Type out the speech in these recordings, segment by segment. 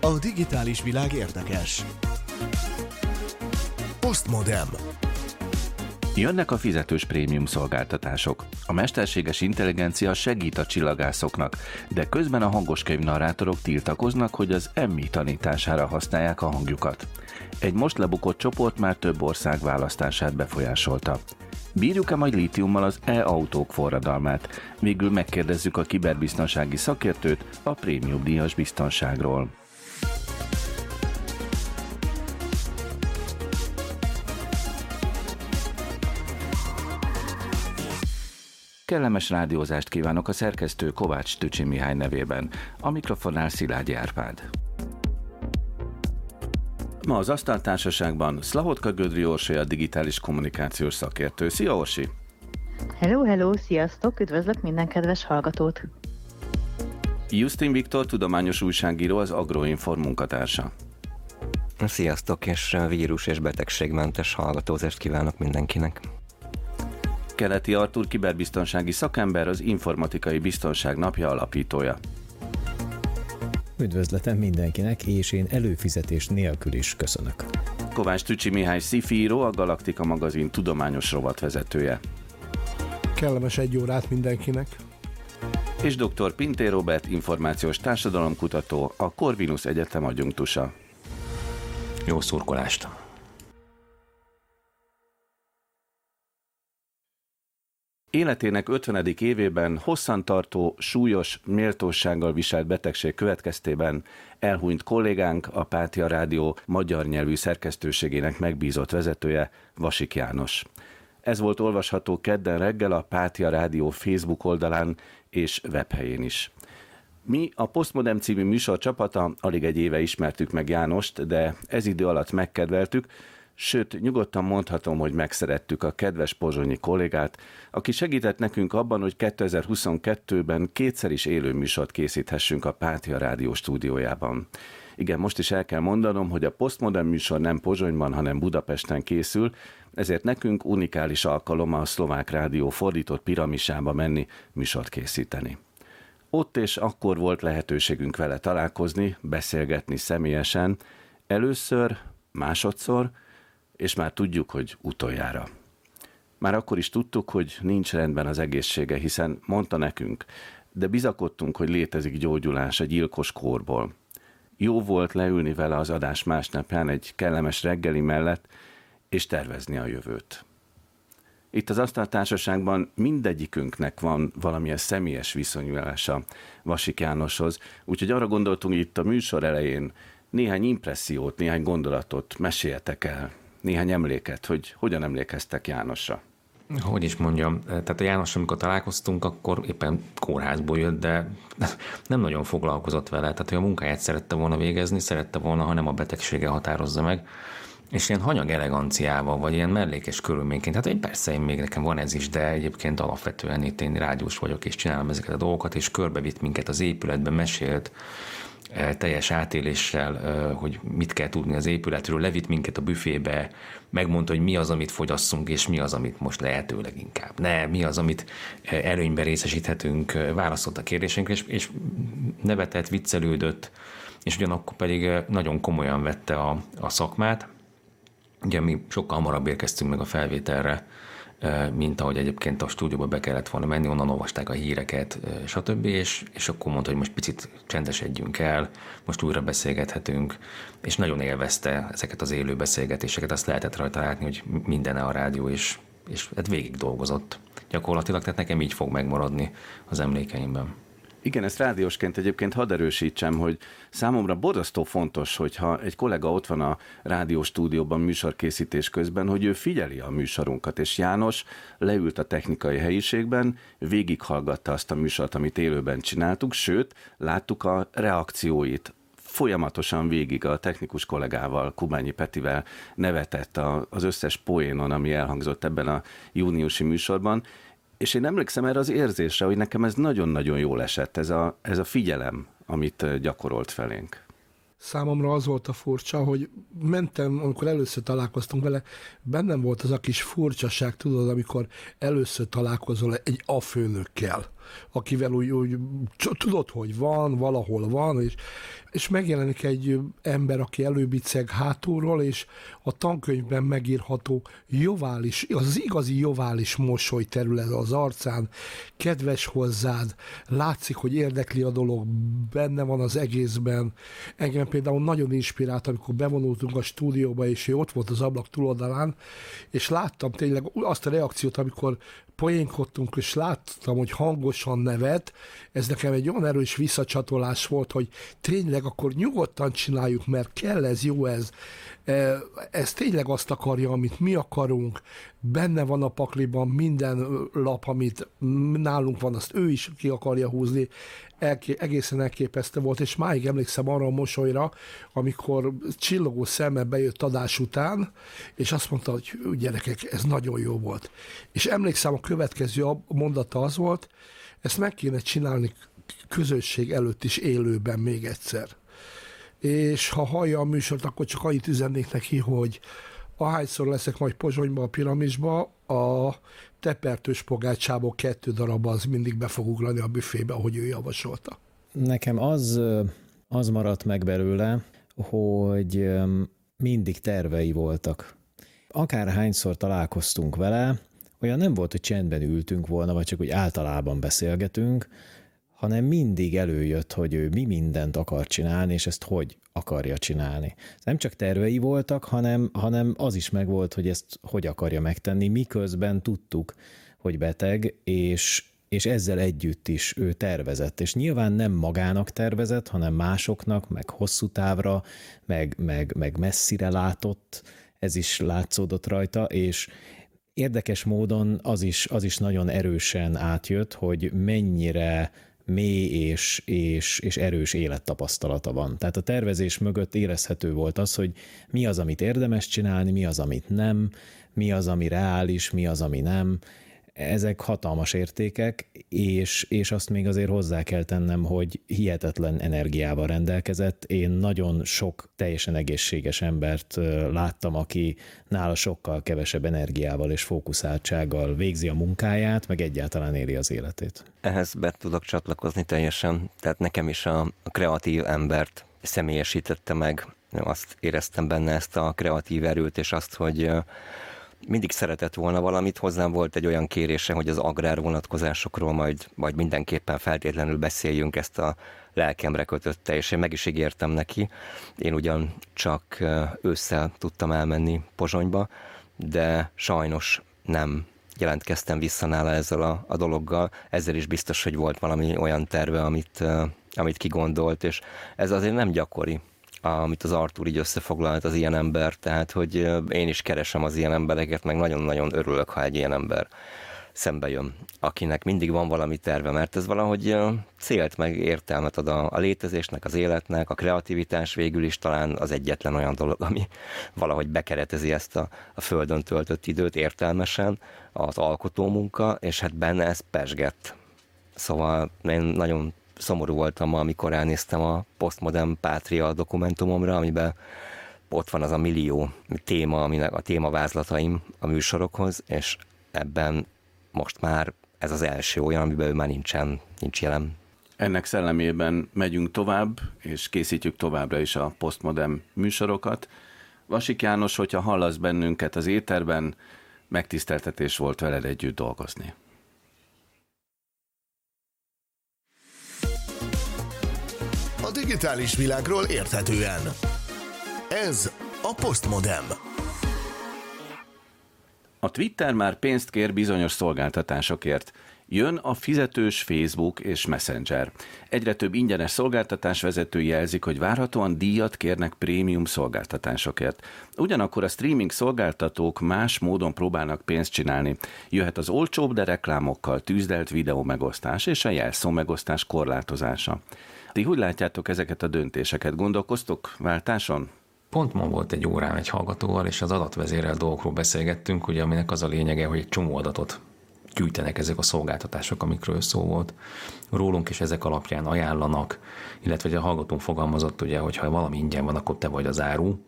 A digitális világ érdekes. Postmodem. Jönnek a fizetős prémium szolgáltatások. A mesterséges intelligencia segít a csillagászoknak, de közben a hangoskönyv narrátorok tiltakoznak, hogy az emmi tanítására használják a hangjukat. Egy most lebukott csoport már több ország választását befolyásolta. Bírjuk-e majd lítiummal az e-autók forradalmát? Végül megkérdezzük a kiberbiztonsági szakértőt a prémium díjas biztonságról. Kellemes rádiózást kívánok a szerkesztő Kovács Tücsi Mihály nevében. A mikrofonnál Szilágyi Árpád. Ma az Asztaltársaságban Szlahotka Gödri Orsi a digitális kommunikációs szakértő. Szia Orsi! Hello, hello, sziasztok! Üdvözlök minden kedves hallgatót! Justin Viktor, tudományos újságíró, az Agroinform munkatársa. Sziasztok, és vírus és betegségmentes hallgatózást kívánok mindenkinek! Keleti Artur kiberbiztonsági szakember, az Informatikai Biztonság Napja alapítója. Üdvözletem mindenkinek, és én előfizetés nélkül is köszönök. Kovács Tücsi Mihály Szifíró, a Galaktika magazin tudományos rovatvezetője. Kellemes egy órát mindenkinek. És dr. Pinté Robert, információs társadalomkutató, a Corvinus Egyetem adjunktusa. Jó szurkolást! Életének 50. évében hosszantartó, súlyos, méltósággal viselt betegség következtében elhunyt kollégánk, a Pátia Rádió magyar nyelvű szerkesztőségének megbízott vezetője, Vasik János. Ez volt olvasható kedden reggel a Pátia Rádió Facebook oldalán és webhelyén is. Mi a Postmodem című műsor csapata alig egy éve ismertük meg Jánost, de ez idő alatt megkedveltük, sőt, nyugodtan mondhatom, hogy megszerettük a kedves pozsonyi kollégát, aki segített nekünk abban, hogy 2022-ben kétszer is élő műsort készíthessünk a Pátia Rádió stúdiójában. Igen, most is el kell mondanom, hogy a Postmodern műsor nem Pozsonyban, hanem Budapesten készül, ezért nekünk unikális alkalom a szlovák rádió fordított piramisába menni, műsort készíteni. Ott és akkor volt lehetőségünk vele találkozni, beszélgetni személyesen, először, másodszor, és már tudjuk, hogy utoljára. Már akkor is tudtuk, hogy nincs rendben az egészsége, hiszen mondta nekünk, de bizakodtunk, hogy létezik gyógyulás a gyilkos kórból. Jó volt leülni vele az adás másnapján egy kellemes reggeli mellett, és tervezni a jövőt. Itt az asztaltársaságban mindegyikünknek van valamilyen személyes viszonyulása Vasik Jánoshoz, úgyhogy arra gondoltunk itt a műsor elején néhány impressziót, néhány gondolatot meséljetek el néhány emléket, hogy hogyan emlékeztek Jánosra. Hogy is mondjam, tehát a János, amikor találkoztunk, akkor éppen kórházból jött, de nem nagyon foglalkozott vele. Tehát, hogy a munkáját szerette volna végezni, szerette volna, ha nem a betegsége határozza meg. És ilyen hanyag eleganciával, vagy ilyen mellékes körülményként, hát egy persze én még nekem van ez is, de egyébként alapvetően itt én rádiós vagyok, és csinálom ezeket a dolgokat, és körbevitt minket az épületbe, mesélt, teljes átéléssel, hogy mit kell tudni az épületről, levitt minket a büfébe, megmondta, hogy mi az, amit fogyasszunk, és mi az, amit most lehetőleg inkább. Ne, mi az, amit előnyben részesíthetünk, válaszolt a kérdésünkre, és, és nevetett, viccelődött, és ugyanakkor pedig nagyon komolyan vette a, a szakmát. Ugye mi sokkal hamarabb érkeztünk meg a felvételre, mint ahogy egyébként a stúdióba be kellett volna menni, onnan olvasták a híreket, stb. És, és akkor mondta, hogy most picit csendesedjünk el, most újra beszélgethetünk, és nagyon élvezte ezeket az élő beszélgetéseket, azt lehetett rajta látni, hogy minden a rádió, és, és hát végig dolgozott gyakorlatilag, tehát nekem így fog megmaradni az emlékeimben. Igen, ezt rádiósként egyébként hadd erősítsem, hogy számomra borzasztó fontos, hogyha egy kollega ott van a rádió stúdióban műsorkészítés közben, hogy ő figyeli a műsorunkat, és János leült a technikai helyiségben, végighallgatta azt a műsort, amit élőben csináltuk, sőt, láttuk a reakcióit, folyamatosan végig a technikus kollégával, Kubányi Petivel nevetett az összes poénon, ami elhangzott ebben a júniusi műsorban, és én emlékszem erre az érzésre, hogy nekem ez nagyon-nagyon jól esett, ez a, ez a figyelem, amit gyakorolt felénk. Számomra az volt a furcsa, hogy mentem, amikor először találkoztunk vele, bennem volt az a kis furcsaság, tudod, amikor először találkozol egy afőnökkel akivel úgy, úgy tudod, hogy van, valahol van, és, és megjelenik egy ember, aki előbiceg hátulról, és a tankönyvben megírható jovális, az igazi jovális mosoly terület az arcán, kedves hozzád, látszik, hogy érdekli a dolog, benne van az egészben. Engem például nagyon inspirált, amikor bevonultunk a stúdióba, és ő ott volt az ablak túloldalán, és láttam tényleg azt a reakciót, amikor poénkodtunk, és láttam, hogy hangosan nevet, ez nekem egy olyan erős visszacsatolás volt, hogy tényleg akkor nyugodtan csináljuk, mert kell ez, jó ez, e, ez tényleg azt akarja, amit mi akarunk, benne van a pakliban minden lap, amit nálunk van, azt ő is ki akarja húzni, elké, egészen elképesztő volt, és máig emlékszem arra a mosolyra, amikor csillogó szeme bejött adás után, és azt mondta, hogy gyerekek, ez nagyon jó volt. És emlékszem, a következő mondata az volt, ezt meg kéne csinálni közösség előtt is élőben még egyszer. És ha hallja a műsort, akkor csak annyit üzennék neki, hogy ahányszor leszek majd Pozsonyba, a piramisba, a tepertős pogácsából kettő darab az mindig be fog ugrani a büfébe, ahogy ő javasolta. Nekem az, az maradt meg belőle, hogy mindig tervei voltak. Akárhányszor találkoztunk vele, olyan nem volt, hogy csendben ültünk volna, vagy csak úgy általában beszélgetünk, hanem mindig előjött, hogy ő mi mindent akar csinálni, és ezt hogy akarja csinálni. Nem csak tervei voltak, hanem, hanem az is megvolt, hogy ezt hogy akarja megtenni, miközben tudtuk, hogy beteg, és, és ezzel együtt is ő tervezett. És nyilván nem magának tervezett, hanem másoknak, meg hosszú távra, meg, meg, meg messzire látott, ez is látszódott rajta, és, érdekes módon az is, az is nagyon erősen átjött, hogy mennyire mély és, és, és erős élettapasztalata van. Tehát a tervezés mögött érezhető volt az, hogy mi az, amit érdemes csinálni, mi az, amit nem, mi az, ami reális, mi az, ami nem, ezek hatalmas értékek, és, és azt még azért hozzá kell tennem, hogy hihetetlen energiával rendelkezett. Én nagyon sok teljesen egészséges embert láttam, aki nála sokkal kevesebb energiával és fókuszáltsággal végzi a munkáját, meg egyáltalán éli az életét. Ehhez be tudok csatlakozni teljesen, tehát nekem is a, a kreatív embert személyesítette meg, azt éreztem benne ezt a kreatív erőt, és azt, hogy mindig szeretett volna valamit, hozzám volt egy olyan kérése, hogy az agrár vonatkozásokról majd, majd mindenképpen feltétlenül beszéljünk, ezt a lelkemre kötötte, és én meg is ígértem neki. Én ugyan csak ősszel tudtam elmenni Pozsonyba, de sajnos nem jelentkeztem vissza nála ezzel a, a dologgal. Ezzel is biztos, hogy volt valami olyan terve, amit, amit kigondolt, és ez azért nem gyakori amit az Artur így összefoglalt, az ilyen ember, tehát hogy én is keresem az ilyen embereket, meg nagyon-nagyon örülök, ha egy ilyen ember szembe jön, akinek mindig van valami terve, mert ez valahogy célt meg értelmet ad a, a létezésnek, az életnek, a kreativitás végül is talán az egyetlen olyan dolog, ami valahogy bekeretezi ezt a, a földön töltött időt értelmesen, az alkotó munka, és hát benne ez pesgett. Szóval én nagyon szomorú voltam, amikor elnéztem a Postmodern Pátria dokumentumomra, amiben ott van az a millió téma, aminek a témavázlataim a műsorokhoz, és ebben most már ez az első olyan, amiben ő már nincsen, nincs jelen. Ennek szellemében megyünk tovább, és készítjük továbbra is a postmodern műsorokat. Vasik János, hogyha hallasz bennünket az éterben, megtiszteltetés volt veled együtt dolgozni. Digitális világról érthetően. Ez a Postmodem. A Twitter már pénzt kér bizonyos szolgáltatásokért. Jön a fizetős Facebook és Messenger. Egyre több ingyenes szolgáltatás vezető jelzik, hogy várhatóan díjat kérnek prémium szolgáltatásokért. Ugyanakkor a streaming szolgáltatók más módon próbálnak pénzt csinálni. Jöhet az olcsóbb, de reklámokkal tűzdelt videó megosztás és a jelszó megosztás korlátozása. Ti hogy látjátok ezeket a döntéseket? Gondolkoztok váltáson? Pont ma volt egy órán egy hallgatóval, és az adatvezérel dolgokról beszélgettünk, ugye, aminek az a lényege, hogy egy csomó adatot gyűjtenek ezek a szolgáltatások, amikről szó volt. Rólunk is ezek alapján ajánlanak, illetve a hallgatón fogalmazott, ugye, hogy ha valami ingyen van, akkor te vagy az áru,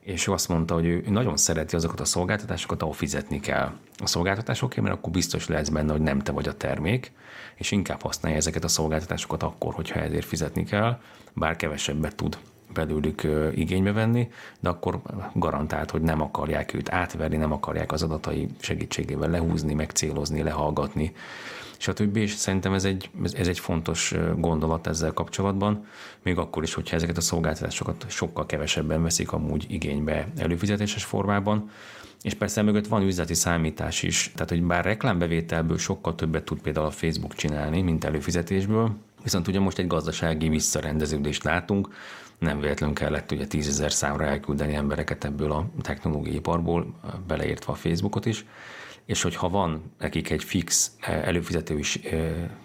és ő azt mondta, hogy ő nagyon szereti azokat a szolgáltatásokat, ahol fizetni kell. A szolgáltatásokért, mert akkor biztos lehetsz benne, hogy nem te vagy a termék, és inkább használja ezeket a szolgáltatásokat akkor, hogyha ezért fizetni kell, bár kevesebbet tud belőlük igénybe venni, de akkor garantált, hogy nem akarják őt átverni, nem akarják az adatai segítségével lehúzni, megcélozni, lehallgatni, stb. És szerintem ez egy, ez egy fontos gondolat ezzel kapcsolatban, még akkor is, hogyha ezeket a szolgáltatásokat sokkal kevesebben veszik amúgy igénybe előfizetéses formában, és persze mögött van üzleti számítás is, tehát hogy bár reklámbevételből sokkal többet tud például a Facebook csinálni, mint előfizetésből, viszont ugye most egy gazdasági visszarendeződést látunk, nem véletlenül kellett ugye tízezer számra elküldeni embereket ebből a technológiai iparból, beleértve a Facebookot is, és hogyha van nekik egy fix előfizető is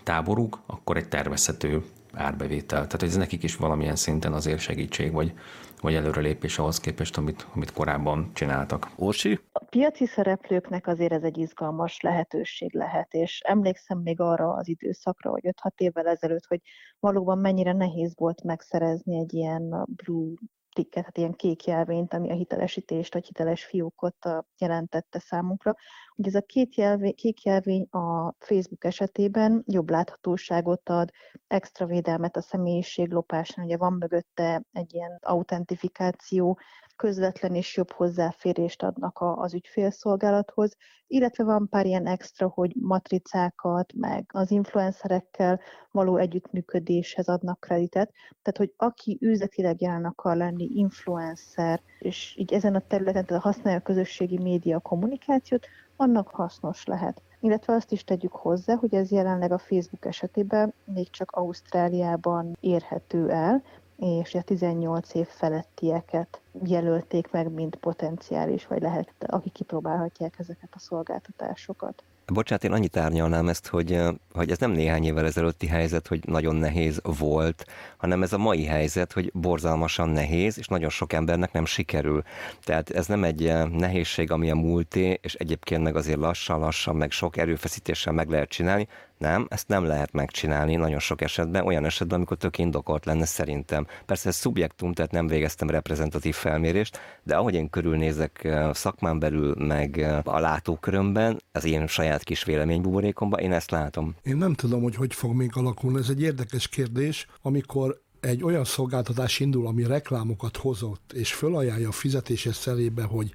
táboruk, akkor egy tervezhető árbevétel. Tehát ez nekik is valamilyen szinten azért segítség, vagy, vagy előrelépés ahhoz képest, amit, amit korábban csináltak. Orsi? A piaci szereplőknek azért ez egy izgalmas lehetőség lehet, és emlékszem még arra az időszakra, hogy 5-6 évvel ezelőtt, hogy valóban mennyire nehéz volt megszerezni egy ilyen blue ticket, hát ilyen kék jelvényt, ami a hitelesítést vagy hiteles fiókot jelentette számunkra. Ugye ez a két jelvény, kék jelvény a Facebook esetében jobb láthatóságot ad, extra védelmet a személyiséglopásnál, ugye van mögötte egy ilyen autentifikáció, közvetlen és jobb hozzáférést adnak az ügyfélszolgálathoz, illetve van pár ilyen extra, hogy matricákat, meg az influencerekkel való együttműködéshez adnak kreditet. Tehát, hogy aki üzletileg jelen akar lenni, influencer, és így ezen a területen tehát használja a közösségi média kommunikációt, annak hasznos lehet. Illetve azt is tegyük hozzá, hogy ez jelenleg a Facebook esetében még csak Ausztráliában érhető el, és a 18 év felettieket jelölték meg, mint potenciális, vagy lehet, akik kipróbálhatják ezeket a szolgáltatásokat. Bocsát, én annyit árnyalnám ezt, hogy, hogy ez nem néhány évvel ezelőtti helyzet, hogy nagyon nehéz volt, hanem ez a mai helyzet, hogy borzalmasan nehéz, és nagyon sok embernek nem sikerül. Tehát ez nem egy nehézség, ami a múlté, és egyébként meg azért lassan-lassan, meg sok erőfeszítéssel meg lehet csinálni, nem, ezt nem lehet megcsinálni nagyon sok esetben, olyan esetben, amikor tök indokolt lenne szerintem. Persze ez szubjektum, tehát nem végeztem reprezentatív felmérést, de ahogy én körülnézek szakmán belül, meg a látókörömben, az én saját kis véleménybuborékomban, én ezt látom. Én nem tudom, hogy hogy fog még alakulni. Ez egy érdekes kérdés, amikor egy olyan szolgáltatás indul, ami reklámokat hozott, és fölajánlja a fizetéses szerébe, hogy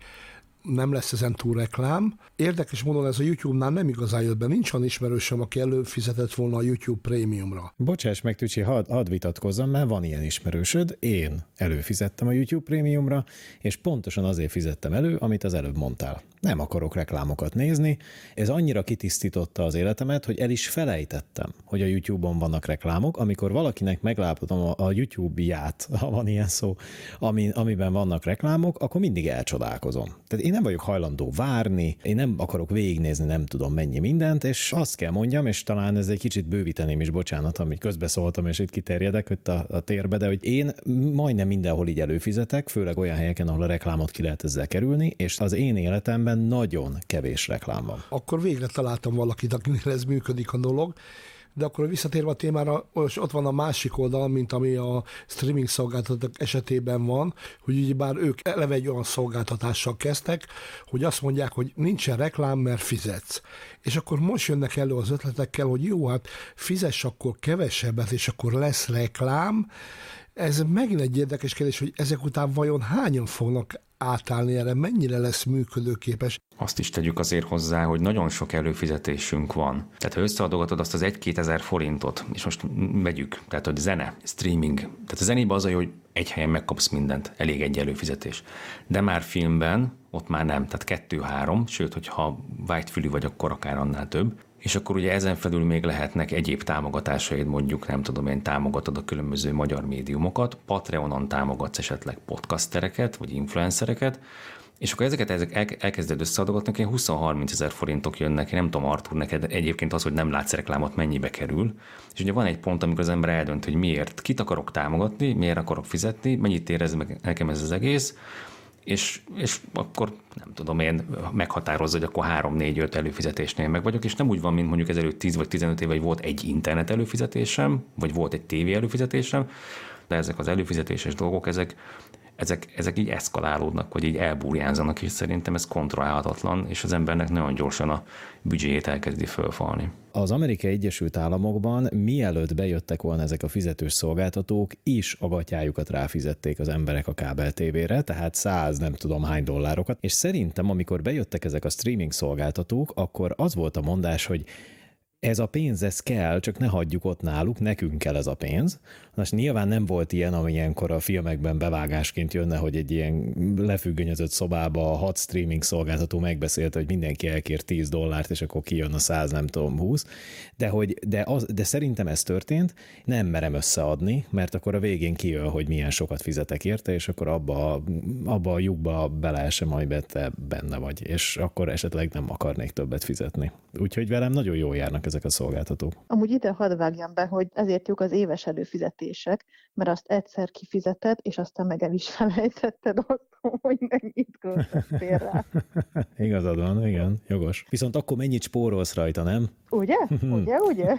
nem lesz ezen túl reklám. Érdekes módon ez a YouTube-nál nem igazán jött be, nincs olyan ismerősöm, aki előfizetett volna a YouTube prémiumra. Bocsáss meg, Tücsi, hadd had vitatkozzam, mert van ilyen ismerősöd. Én előfizettem a YouTube prémiumra, és pontosan azért fizettem elő, amit az előbb mondtál. Nem akarok reklámokat nézni. Ez annyira kitisztította az életemet, hogy el is felejtettem, hogy a YouTube-on vannak reklámok. Amikor valakinek meglátom a YouTube-ját, ha van ilyen szó, ami, amiben vannak reklámok, akkor mindig elcsodálkozom. Tehát én nem vagyok hajlandó várni, én nem akarok végignézni, nem tudom mennyi mindent, és azt kell mondjam, és talán ez egy kicsit bővíteném is, bocsánat, amit közbeszóltam, és itt kiterjedek itt a, a térbe, de hogy én majdnem mindenhol így előfizetek, főleg olyan helyeken, ahol a reklámot ki lehet ezzel kerülni, és az én életemben nagyon kevés reklám van. Akkor végre találtam valakit, akinek ez működik a dolog de akkor visszatérve a témára, ott van a másik oldal, mint ami a streaming szolgáltatók esetében van, hogy ugye bár ők eleve egy olyan szolgáltatással kezdtek, hogy azt mondják, hogy nincsen reklám, mert fizetsz. És akkor most jönnek elő az ötletekkel, hogy jó, hát fizess akkor kevesebbet, és akkor lesz reklám, ez megint egy érdekes kérdés, hogy ezek után vajon hányan fognak átállni erre, mennyire lesz működőképes. Azt is tegyük azért hozzá, hogy nagyon sok előfizetésünk van. Tehát ha összeadogatod azt az 1-2 ezer forintot, és most megyük, tehát hogy zene, streaming, tehát a zenében az, hogy egy helyen megkapsz mindent, elég egy előfizetés. De már filmben ott már nem, tehát kettő-három, sőt, hogyha vágyfülű vagy, akkor akár annál több és akkor ugye ezen felül még lehetnek egyéb támogatásaid, mondjuk nem tudom én, támogatod a különböző magyar médiumokat, Patreonon támogatsz esetleg podcastereket, vagy influencereket, és akkor ezeket ezek elkezded összeadogatni, ilyen 20-30 ezer forintok jönnek, én nem tudom, Artur, neked egyébként az, hogy nem látsz reklámot, mennyibe kerül. És ugye van egy pont, amikor az ember eldönt, hogy miért, kit akarok támogatni, miért akarok fizetni, mennyit érez meg nekem ez az egész, és, és akkor nem tudom én meghatározza, hogy akkor 3-4-5 előfizetésnél meg vagyok, és nem úgy van, mint mondjuk ezelőtt 10 vagy 15 éve, hogy volt egy internet előfizetésem, vagy volt egy tévé előfizetésem, de ezek az előfizetéses dolgok, ezek ezek, ezek így eszkalálódnak, vagy így elbúrjánzanak, és szerintem ez kontrollálhatatlan, és az embernek nagyon gyorsan a büdzséjét elkezdi fölfalni. Az Amerikai Egyesült Államokban mielőtt bejöttek volna ezek a fizetős szolgáltatók, is a gatyájukat ráfizették az emberek a kábel tévére, tehát száz nem tudom hány dollárokat, és szerintem amikor bejöttek ezek a streaming szolgáltatók, akkor az volt a mondás, hogy ez a pénz, ez kell, csak ne hagyjuk ott náluk, nekünk kell ez a pénz. Most nyilván nem volt ilyen, ami ilyenkor a filmekben bevágásként jönne, hogy egy ilyen lefüggönyözött szobába a hat streaming szolgáltató megbeszélte, hogy mindenki elkér 10 dollárt, és akkor kijön a 100, nem tudom, 20. De, hogy, de, az, de szerintem ez történt, nem merem összeadni, mert akkor a végén kijön, hogy milyen sokat fizetek érte, és akkor abba, abba a lyukba bele se majd te benne vagy, és akkor esetleg nem akarnék többet fizetni. Úgyhogy velem nagyon jól járnak ezek a szolgáltatók. Amúgy ide hadd vágjam be, hogy ezért jók az éves előfizetések, mert azt egyszer kifizeted, és aztán meg el is felejtetted azt, hogy mennyit költöttél rá. Igazad van, igen, jogos. Viszont akkor mennyit spórolsz rajta, nem? Ugye? Ugye, ugye?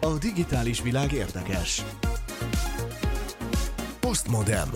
A digitális világ érdekes. Postmodem.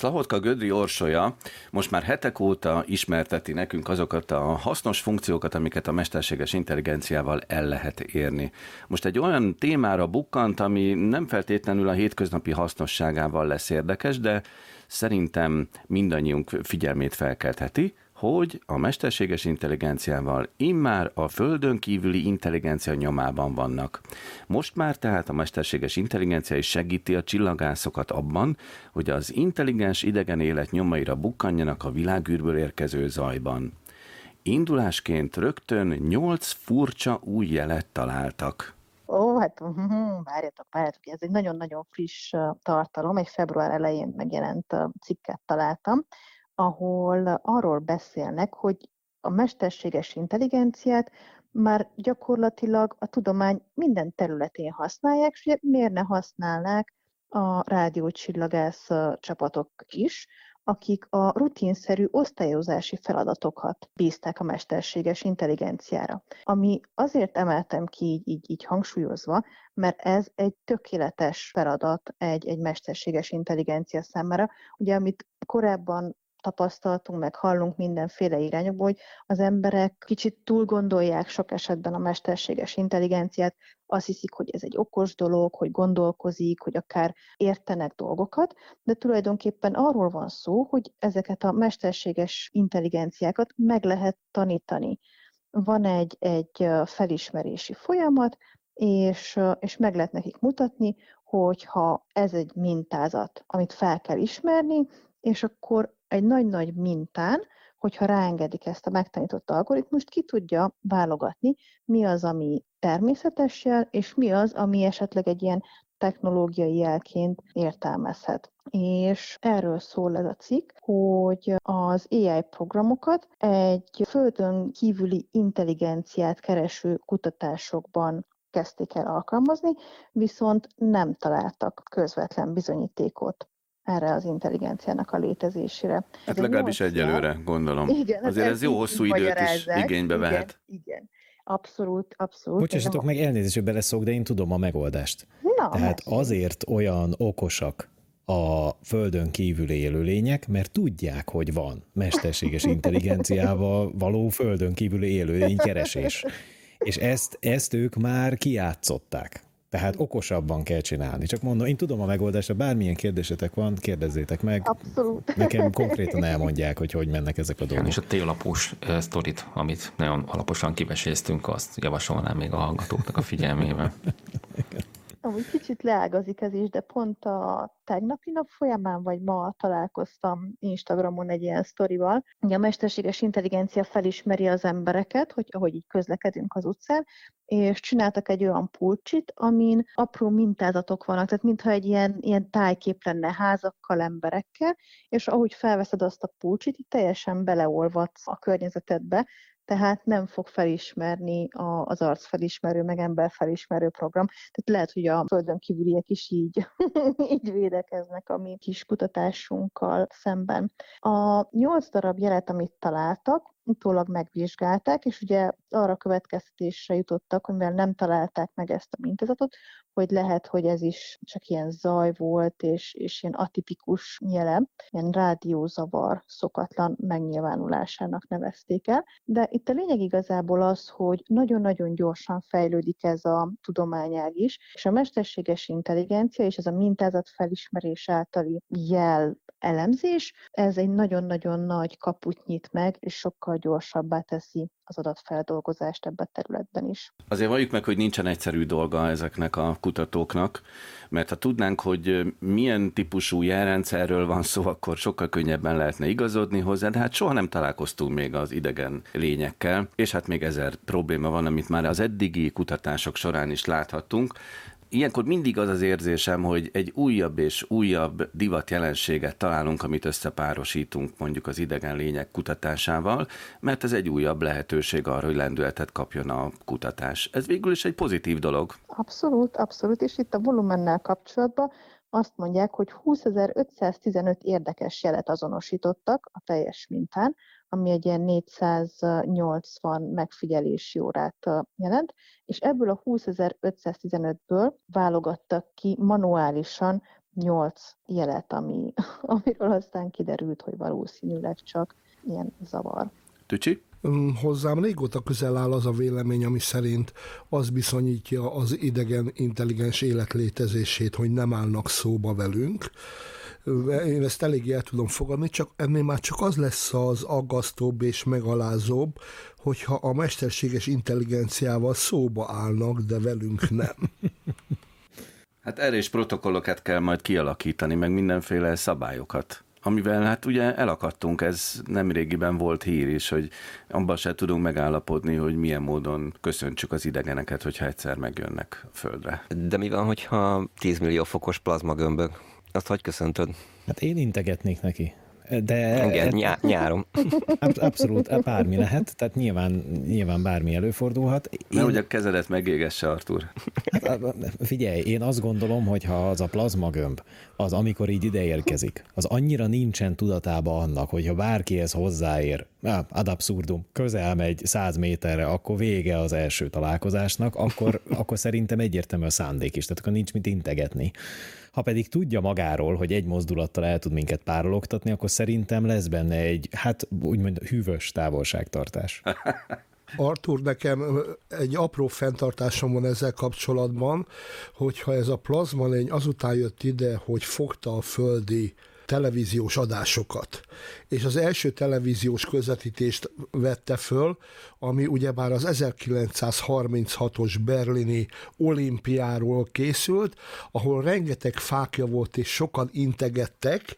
Szlahotka Gödri Orsolya most már hetek óta ismerteti nekünk azokat a hasznos funkciókat, amiket a mesterséges intelligenciával el lehet érni. Most egy olyan témára bukkant, ami nem feltétlenül a hétköznapi hasznosságával lesz érdekes, de szerintem mindannyiunk figyelmét felkeltheti, hogy a mesterséges intelligenciával immár a földön kívüli intelligencia nyomában vannak. Most már tehát a mesterséges intelligencia is segíti a csillagászokat abban, hogy az intelligens idegen élet nyomaira bukkanjanak a világűrből érkező zajban. Indulásként rögtön nyolc furcsa új jelet találtak. Ó, hát várjatok, várjatok, ez egy nagyon-nagyon friss tartalom, egy február elején megjelent cikket találtam, ahol arról beszélnek, hogy a mesterséges intelligenciát már gyakorlatilag a tudomány minden területén használják, és ugye miért ne használnák a rádiócsillagász csapatok is, akik a rutinszerű osztályozási feladatokat bízták a mesterséges intelligenciára. Ami azért emeltem ki így, így, így hangsúlyozva, mert ez egy tökéletes feladat egy, egy mesterséges intelligencia számára. Ugye, amit korábban tapasztaltunk, meg hallunk mindenféle irányokból, hogy az emberek kicsit túl gondolják sok esetben a mesterséges intelligenciát, azt hiszik, hogy ez egy okos dolog, hogy gondolkozik, hogy akár értenek dolgokat, de tulajdonképpen arról van szó, hogy ezeket a mesterséges intelligenciákat meg lehet tanítani. Van egy, egy felismerési folyamat, és, és meg lehet nekik mutatni, hogyha ez egy mintázat, amit fel kell ismerni, és akkor egy nagy-nagy mintán, hogyha ráengedik ezt a megtanított algoritmust, ki tudja válogatni, mi az, ami természetes és mi az, ami esetleg egy ilyen technológiai jelként értelmezhet. És erről szól ez a cikk, hogy az AI programokat egy földön kívüli intelligenciát kereső kutatásokban kezdték el alkalmazni, viszont nem találtak közvetlen bizonyítékot erre az intelligenciának a létezésére. Hát ez legalábbis egy egyelőre, gondolom. Igen, Azért ez, ez jó hosszú időt is igénybe igen, vehet. Igen, abszolút, abszolút. Bocsássatok meg, elnézést, hogy beleszok, de én tudom a megoldást. Na, Tehát mesélj. azért olyan okosak a földön kívül élőlények, mert tudják, hogy van mesterséges intelligenciával való földön kívüli élőlény keresés. És ezt, ezt ők már kiátszották. Tehát okosabban kell csinálni. Csak mondom, én tudom a megoldást, bármilyen kérdésetek van, kérdezzétek meg. Abszolút. Nekem konkrétan elmondják, hogy hogy mennek ezek a dolgok. És a télapós uh, sztorit, amit nagyon alaposan kiveséztünk, azt javasolnám még a hallgatóknak a figyelmébe. Amúgy kicsit leágazik ez is, de pont a tegnapi nap folyamán, vagy ma találkoztam Instagramon egy ilyen sztorival. Ugye a mesterséges intelligencia felismeri az embereket, hogy ahogy így közlekedünk az utcán, és csináltak egy olyan pulcsit, amin apró mintázatok vannak, tehát mintha egy ilyen, ilyen tájkép lenne házakkal, emberekkel, és ahogy felveszed azt a pulcsit, így teljesen beleolvadsz a környezetedbe, tehát nem fog felismerni a, az arcfelismerő, meg emberfelismerő program. Tehát lehet, hogy a földön kívüliek is így, így védekeznek a mi kis kutatásunkkal szemben. A nyolc darab jelet, amit találtak, utólag megvizsgálták, és ugye arra következtetésre jutottak, hogy mivel nem találták meg ezt a mintázatot, hogy lehet, hogy ez is csak ilyen zaj volt, és, és ilyen atipikus jele, ilyen rádiózavar szokatlan megnyilvánulásának nevezték el. De itt a lényeg igazából az, hogy nagyon-nagyon gyorsan fejlődik ez a tudományág is, és a mesterséges intelligencia és ez a mintázat felismerés általi jel elemzés, ez egy nagyon-nagyon nagy kaput nyit meg, és sokkal gyorsabbá teszi az adatfeldolgozást ebben a területben is. Azért valljuk meg, hogy nincsen egyszerű dolga ezeknek a kutatóknak, mert ha tudnánk, hogy milyen típusú jelrendszerről van szó, akkor sokkal könnyebben lehetne igazodni hozzá, de hát soha nem találkoztunk még az idegen lényekkel, és hát még ezer probléma van, amit már az eddigi kutatások során is láthattunk, ilyenkor mindig az az érzésem, hogy egy újabb és újabb divat jelenséget találunk, amit összepárosítunk mondjuk az idegen lények kutatásával, mert ez egy újabb lehetőség arra, hogy lendületet kapjon a kutatás. Ez végül is egy pozitív dolog. Abszolút, abszolút, és itt a volumennel kapcsolatban azt mondják, hogy 20.515 érdekes jelet azonosítottak a teljes mintán, ami egy ilyen 480 megfigyelési órát jelent, és ebből a 20.515-ből válogattak ki manuálisan 8 jelet, ami, amiről aztán kiderült, hogy valószínűleg csak ilyen zavar. Tücsi? Hozzám régóta közel áll az a vélemény, ami szerint az bizonyítja az idegen intelligens életlétezését, hogy nem állnak szóba velünk én ezt eléggé el tudom fogadni, csak ennél már csak az lesz az aggasztóbb és megalázóbb, hogyha a mesterséges intelligenciával szóba állnak, de velünk nem. Hát erre is protokollokat kell majd kialakítani, meg mindenféle szabályokat amivel hát ugye elakadtunk, ez nem régiben volt hír is, hogy abban se tudunk megállapodni, hogy milyen módon köszöntsük az idegeneket, hogyha egyszer megjönnek a Földre. De mi van, hogyha 10 millió fokos plazmagömbök azt hogy köszöntöd? Hát én integetnék neki. De... Igen, nyá- nyáron. Abszolút, bármi lehet, tehát nyilván, nyilván bármi előfordulhat. Én... Nehogy a kezedet megégesse, Artur. Hát, figyelj, én azt gondolom, hogy ha az a plazmagömb, az amikor így ide érkezik, az annyira nincsen tudatába annak, hogyha bárki ez hozzáér, ad abszurdum, közel megy száz méterre, akkor vége az első találkozásnak, akkor, akkor szerintem egyértelmű a szándék is, tehát akkor nincs mit integetni. Ha pedig tudja magáról, hogy egy mozdulattal el tud minket párologtatni, akkor szerintem lesz benne egy, hát úgymond hűvös távolságtartás. Artur, nekem egy apró fenntartásom van ezzel kapcsolatban, hogyha ez a plazmalény azután jött ide, hogy fogta a földi televíziós adásokat. És az első televíziós közvetítést vette föl, ami ugyebár az 1936-os berlini olimpiáról készült, ahol rengeteg fákja volt és sokan integettek,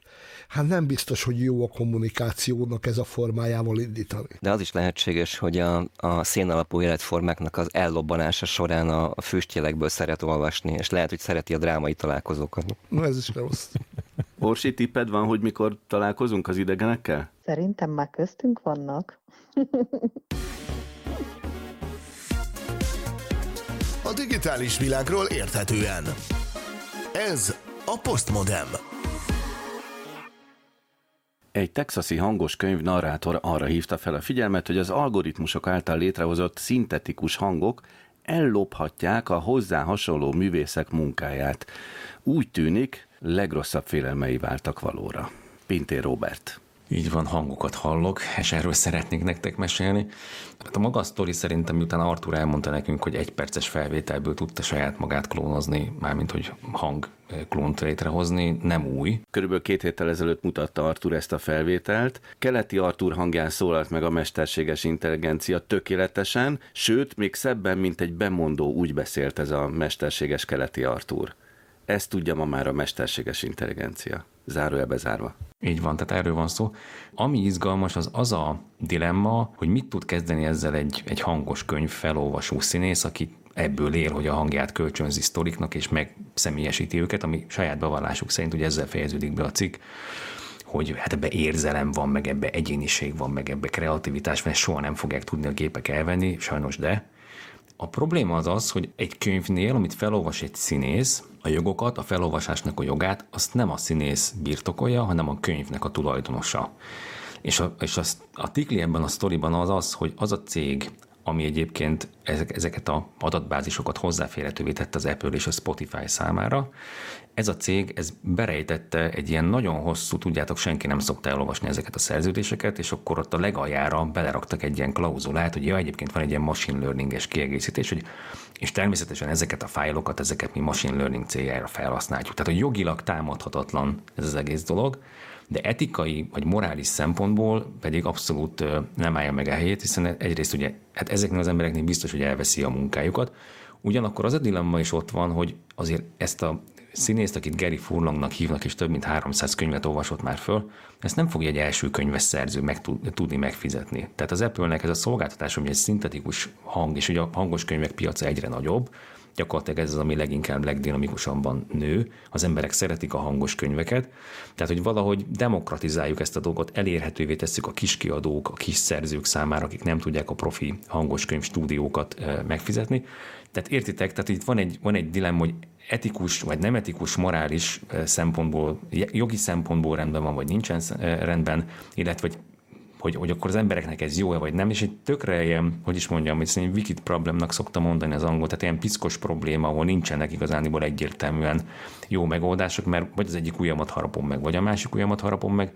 hát nem biztos, hogy jó a kommunikációnak ez a formájával indítani. De az is lehetséges, hogy a, a szénalapú életformáknak az ellobbanása során a, a füstjelekből szeret olvasni, és lehet, hogy szereti a drámai találkozókat. Na ez is rossz. Orsi tipped van, hogy mikor találkozunk az idegenekkel? Szerintem már köztünk vannak. A digitális világról érthetően. Ez a Postmodem. Egy texasi hangos könyv narrátor arra hívta fel a figyelmet, hogy az algoritmusok által létrehozott szintetikus hangok ellophatják a hozzá hasonló művészek munkáját. Úgy tűnik, legrosszabb félelmei váltak valóra. Pintér Robert. Így van, hangokat hallok, és erről szeretnék nektek mesélni. Hát a maga a sztori szerintem, miután Artur elmondta nekünk, hogy egy perces felvételből tudta saját magát klónozni, mármint hogy hang eh, klónt létrehozni, nem új. Körülbelül két héttel ezelőtt mutatta Artur ezt a felvételt. Keleti Artur hangján szólalt meg a mesterséges intelligencia tökéletesen, sőt, még szebben, mint egy bemondó úgy beszélt ez a mesterséges keleti Artur. Ezt tudja ma már a mesterséges intelligencia. Zárójelbe zárva. Így van, tehát erről van szó. Ami izgalmas, az az a dilemma, hogy mit tud kezdeni ezzel egy, egy hangos könyv felolvasó színész, aki ebből él, hogy a hangját kölcsönzi sztoriknak, és megszemélyesíti őket, ami saját bevallásuk szerint ugye ezzel fejeződik be a cikk, hogy hát ebbe érzelem van, meg ebbe egyéniség van, meg ebbe kreativitás, mert soha nem fogják tudni a gépek elvenni, sajnos de. A probléma az az, hogy egy könyvnél, amit felolvas egy színész, a jogokat, a felolvasásnak a jogát, azt nem a színész birtokolja, hanem a könyvnek a tulajdonosa. És a, és a, a tikli ebben a sztoriban az az, hogy az a cég, ami egyébként ezek, ezeket a adatbázisokat hozzáférhetővé tette az Apple és a Spotify számára. Ez a cég, ez berejtette egy ilyen nagyon hosszú, tudjátok, senki nem szokta elolvasni ezeket a szerződéseket, és akkor ott a legaljára beleraktak egy ilyen klauzulát, hogy ja, egyébként van egy ilyen machine learninges kiegészítés, hogy és természetesen ezeket a fájlokat, ezeket mi machine learning céljára felhasználjuk. Tehát, hogy jogilag támadhatatlan ez az egész dolog, de etikai vagy morális szempontból pedig abszolút nem állja meg a helyét, hiszen egyrészt ugye hát ezeknél az embereknél biztos, hogy elveszi a munkájukat, Ugyanakkor az a dilemma is ott van, hogy azért ezt a színészt, akit Gary Furlongnak hívnak, és több mint 300 könyvet olvasott már föl, ezt nem fogja egy első könyves szerző meg tudni megfizetni. Tehát az Apple-nek ez a szolgáltatás, ami egy szintetikus hang, és ugye a hangos könyvek piaca egyre nagyobb, gyakorlatilag ez az, ami leginkább legdinamikusabban nő. Az emberek szeretik a hangos könyveket, tehát hogy valahogy demokratizáljuk ezt a dolgot, elérhetővé tesszük a kiskiadók, a kis szerzők számára, akik nem tudják a profi hangos könyv stúdiókat megfizetni. Tehát értitek, tehát itt van egy, van egy dilemma, hogy etikus vagy nem etikus, morális szempontból, jogi szempontból rendben van, vagy nincsen rendben, illetve hogy hogy, hogy akkor az embereknek ez jó-e vagy nem, és egy tökre ilyen, hogy is mondjam, hogy egy wicked problemnak szokta mondani az angol, tehát ilyen piszkos probléma, ahol nincsenek igazániból egyértelműen jó megoldások, mert vagy az egyik ujjamat harapom meg, vagy a másik ujjamat harapom meg,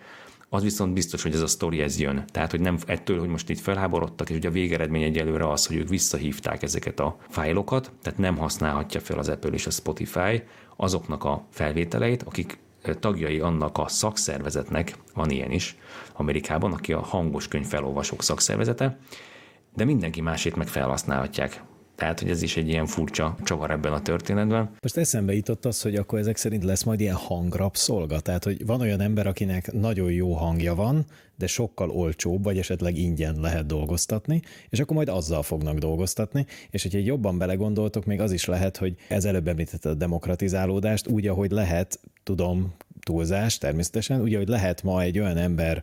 az viszont biztos, hogy ez a sztori ez jön. Tehát, hogy nem ettől, hogy most itt felháborodtak, és ugye a végeredmény egyelőre az, hogy ők visszahívták ezeket a fájlokat, tehát nem használhatja fel az Apple és a Spotify azoknak a felvételeit, akik tagjai annak a szakszervezetnek, van ilyen is Amerikában, aki a hangos könyv felolvasók szakszervezete, de mindenki másét meg felhasználhatják. Tehát, hogy ez is egy ilyen furcsa csavar ebben a történetben. Most eszembe jutott az, hogy akkor ezek szerint lesz majd ilyen hangrap szolga. Tehát, hogy van olyan ember, akinek nagyon jó hangja van, de sokkal olcsóbb, vagy esetleg ingyen lehet dolgoztatni, és akkor majd azzal fognak dolgoztatni, és hogyha jobban belegondoltok, még az is lehet, hogy ez előbb említette a demokratizálódást, úgy, ahogy lehet, tudom, túlzás természetesen, úgy, ahogy lehet ma egy olyan ember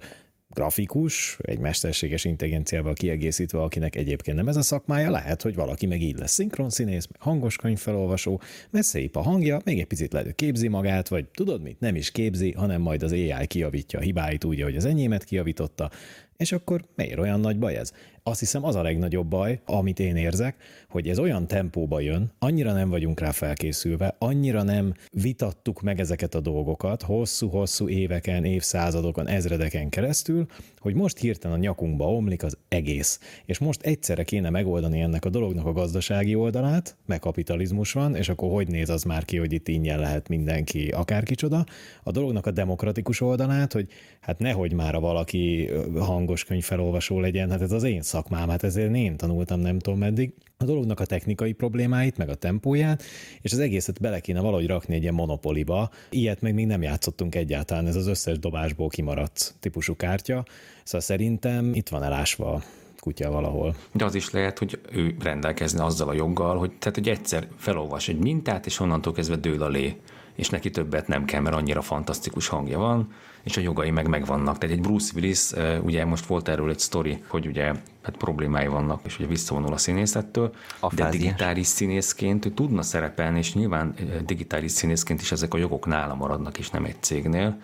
grafikus, egy mesterséges intelligenciával kiegészítve, akinek egyébként nem ez a szakmája, lehet, hogy valaki meg így lesz szinkronszínész, hangos könyvfelolvasó, mert szép a hangja, még egy picit lehet, képzi magát, vagy tudod mit, nem is képzi, hanem majd az AI kiavítja a hibáit úgy, ahogy az enyémet kiavította, és akkor miért olyan nagy baj ez? Azt hiszem az a legnagyobb baj, amit én érzek, hogy ez olyan tempóba jön, annyira nem vagyunk rá felkészülve, annyira nem vitattuk meg ezeket a dolgokat hosszú-hosszú éveken, évszázadokon, ezredeken keresztül, hogy most hirtelen a nyakunkba omlik az egész. És most egyszerre kéne megoldani ennek a dolognak a gazdasági oldalát, meg kapitalizmus van, és akkor hogy néz az már ki, hogy itt ingyen lehet mindenki akárkicsoda. A dolognak a demokratikus oldalát, hogy hát nehogy már a valaki hangos könyv felolvasó legyen, hát ez az én szakmám, hát ezért én tanultam nem tudom meddig, a dolognak a technikai problémáit, meg a tempóját, és az egészet bele kéne valahogy rakni egy ilyen monopoliba. Ilyet meg még nem játszottunk egyáltalán, ez az összes dobásból kimaradt típusú kártya. Szóval szerintem itt van elásva kutya valahol. De az is lehet, hogy ő rendelkezne azzal a joggal, hogy tehát, hogy egyszer felolvas egy mintát, és onnantól kezdve dől a lé és neki többet nem kell, mert annyira fantasztikus hangja van, és a jogai meg megvannak. Tehát egy Bruce Willis, ugye most volt erről egy sztori, hogy ugye hát problémái vannak, és ugye visszavonul a színészettől, a de digitális színészként ő tudna szerepelni, és nyilván digitális színészként is ezek a jogok nála maradnak, és nem egy cégnél.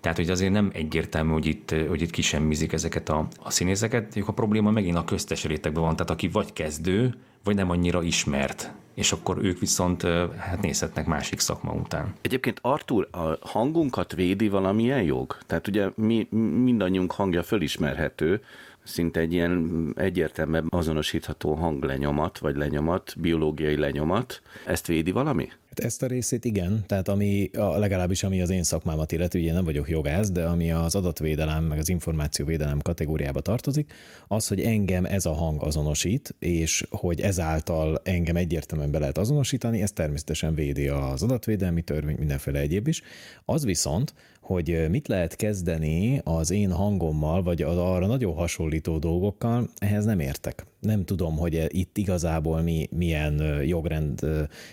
Tehát, hogy azért nem egyértelmű, hogy itt, hogy itt kisemmizik ezeket a, a színészeket. A probléma megint a köztes rétegben van, tehát aki vagy kezdő, vagy nem annyira ismert és akkor ők viszont hát nézhetnek másik szakma után. Egyébként Artur, a hangunkat védi valamilyen jog? Tehát ugye mi, mindannyiunk hangja fölismerhető, szinte egy ilyen egyértelműen azonosítható hanglenyomat, vagy lenyomat, biológiai lenyomat. Ezt védi valami? Hát ezt a részét igen, tehát ami a, legalábbis ami az én szakmámat illeti, ugye nem vagyok jogász, de ami az adatvédelem meg az információvédelem kategóriába tartozik, az, hogy engem ez a hang azonosít, és hogy ezáltal engem egyértelműen be lehet azonosítani, ez természetesen védi az adatvédelmi törvény, mindenféle egyéb is. Az viszont, hogy mit lehet kezdeni az én hangommal, vagy az arra nagyon hasonlító dolgokkal, ehhez nem értek. Nem tudom, hogy itt igazából mi, milyen jogrend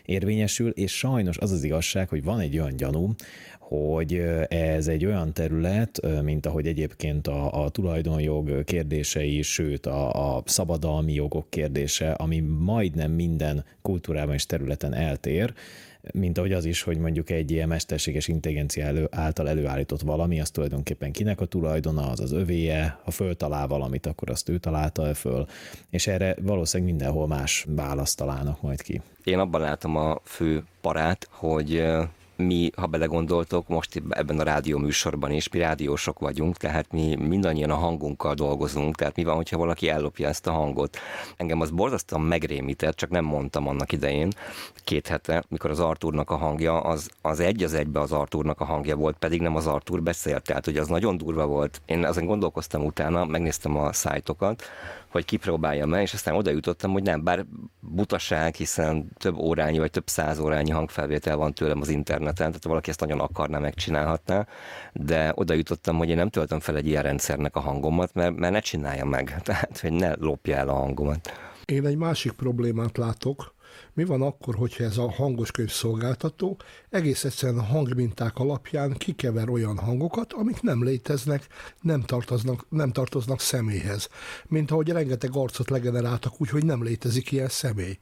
érvényesül, és sajnos az az igazság, hogy van egy olyan gyanú, hogy ez egy olyan terület, mint ahogy egyébként a, a tulajdonjog kérdései, sőt a, a szabadalmi jogok kérdése, ami majdnem minden kultúrában és területen eltér, mint ahogy az is, hogy mondjuk egy ilyen mesterséges intelligencia elő, által előállított valami, az tulajdonképpen kinek a tulajdona, az az övéje, ha föltalál valamit, akkor azt ő találta-e föl, és erre valószínűleg mindenhol más választ találnak majd ki. Én abban látom a fő parát, hogy mi, ha belegondoltok, most ebben a rádió műsorban is, mi rádiósok vagyunk, tehát mi mindannyian a hangunkkal dolgozunk, tehát mi van, hogyha valaki ellopja ezt a hangot. Engem az borzasztóan megrémített, csak nem mondtam annak idején, két hete, mikor az Artúrnak a hangja, az, az egy az egybe az Artúrnak a hangja volt, pedig nem az Artúr beszélt, tehát hogy az nagyon durva volt. Én ezen gondolkoztam utána, megnéztem a szájtokat, hogy kipróbáljam meg, és aztán oda jutottam, hogy nem, bár butaság, hiszen több órányi vagy több száz órányi hangfelvétel van tőlem az interneten, tehát valaki ezt nagyon akarná, megcsinálhatná, de oda jutottam, hogy én nem töltöm fel egy ilyen rendszernek a hangomat, mert, mert ne csinálja meg, tehát hogy ne lopja el a hangomat. Én egy másik problémát látok, mi van akkor, hogyha ez a hangos könyv szolgáltató egész egyszerűen a hangminták alapján kikever olyan hangokat, amik nem léteznek, nem tartoznak, nem tartoznak személyhez. Mint ahogy rengeteg arcot legeneráltak úgy, hogy nem létezik ilyen személy.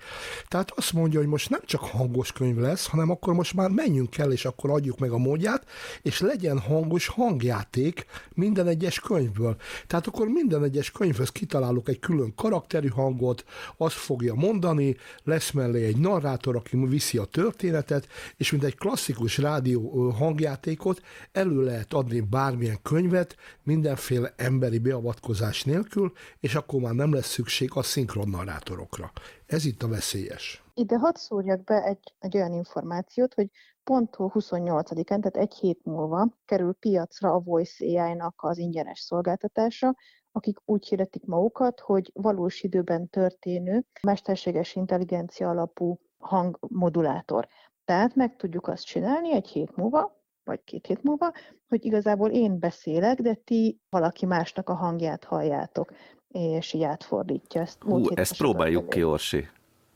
Tehát azt mondja, hogy most nem csak hangos könyv lesz, hanem akkor most már menjünk el, és akkor adjuk meg a módját, és legyen hangos hangjáték minden egyes könyvből. Tehát akkor minden egyes könyvhöz kitalálok egy külön karakterű hangot, azt fogja mondani, lesz mellé egy narrátor, aki viszi a történetet, és mint egy klasszikus rádió hangjátékot elő lehet adni bármilyen könyvet, mindenféle emberi beavatkozás nélkül, és akkor már nem lesz szükség a szinkron narrátorokra. Ez itt a veszélyes. Ide hadd szúrjak be egy, egy olyan információt, hogy pont 28-án, tehát egy hét múlva kerül piacra a Voice AI-nak az ingyenes szolgáltatása, akik úgy hirdetik magukat, hogy valós időben történő mesterséges intelligencia alapú hangmodulátor. Tehát meg tudjuk azt csinálni egy hét múlva, vagy két hét múlva, hogy igazából én beszélek, de ti valaki másnak a hangját halljátok, és így átfordítja ezt. Hú, ezt próbáljuk ki, Orsi.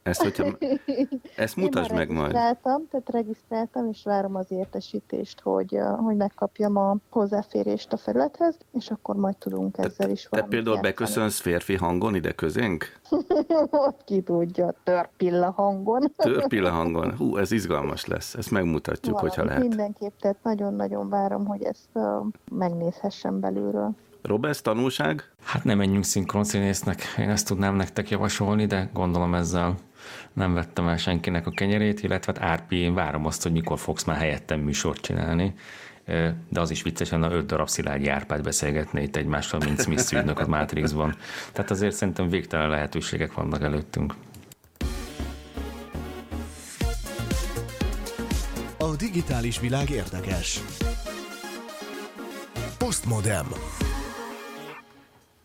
Ezt, hogyha, ezt mutasd meg majd. Tehát regisztráltam, és várom az értesítést, hogy, hogy megkapjam a hozzáférést a felülethez, és akkor majd tudunk ezzel is valamit Te például játszani. beköszönsz férfi hangon ide közénk? Ki tudja, törpilla hangon. törpilla hangon. Hú, ez izgalmas lesz. Ezt megmutatjuk, Valami, hogyha lehet. Mindenképp, tehát nagyon-nagyon várom, hogy ezt uh, megnézhessem belülről. Robesz, tanulság? Hát nem menjünk szinkronszínésznek, én ezt tudnám nektek javasolni, de gondolom ezzel nem vettem el senkinek a kenyerét, illetve hát Árpi, én várom azt, hogy mikor fogsz már helyettem műsort csinálni de az is vicces, hogy a öt darab Szilágyi Árpád beszélgetné itt egymással, mint Smith ügynök a Matrixban. Tehát azért szerintem végtelen lehetőségek vannak előttünk. A digitális világ érdekes. Postmodem.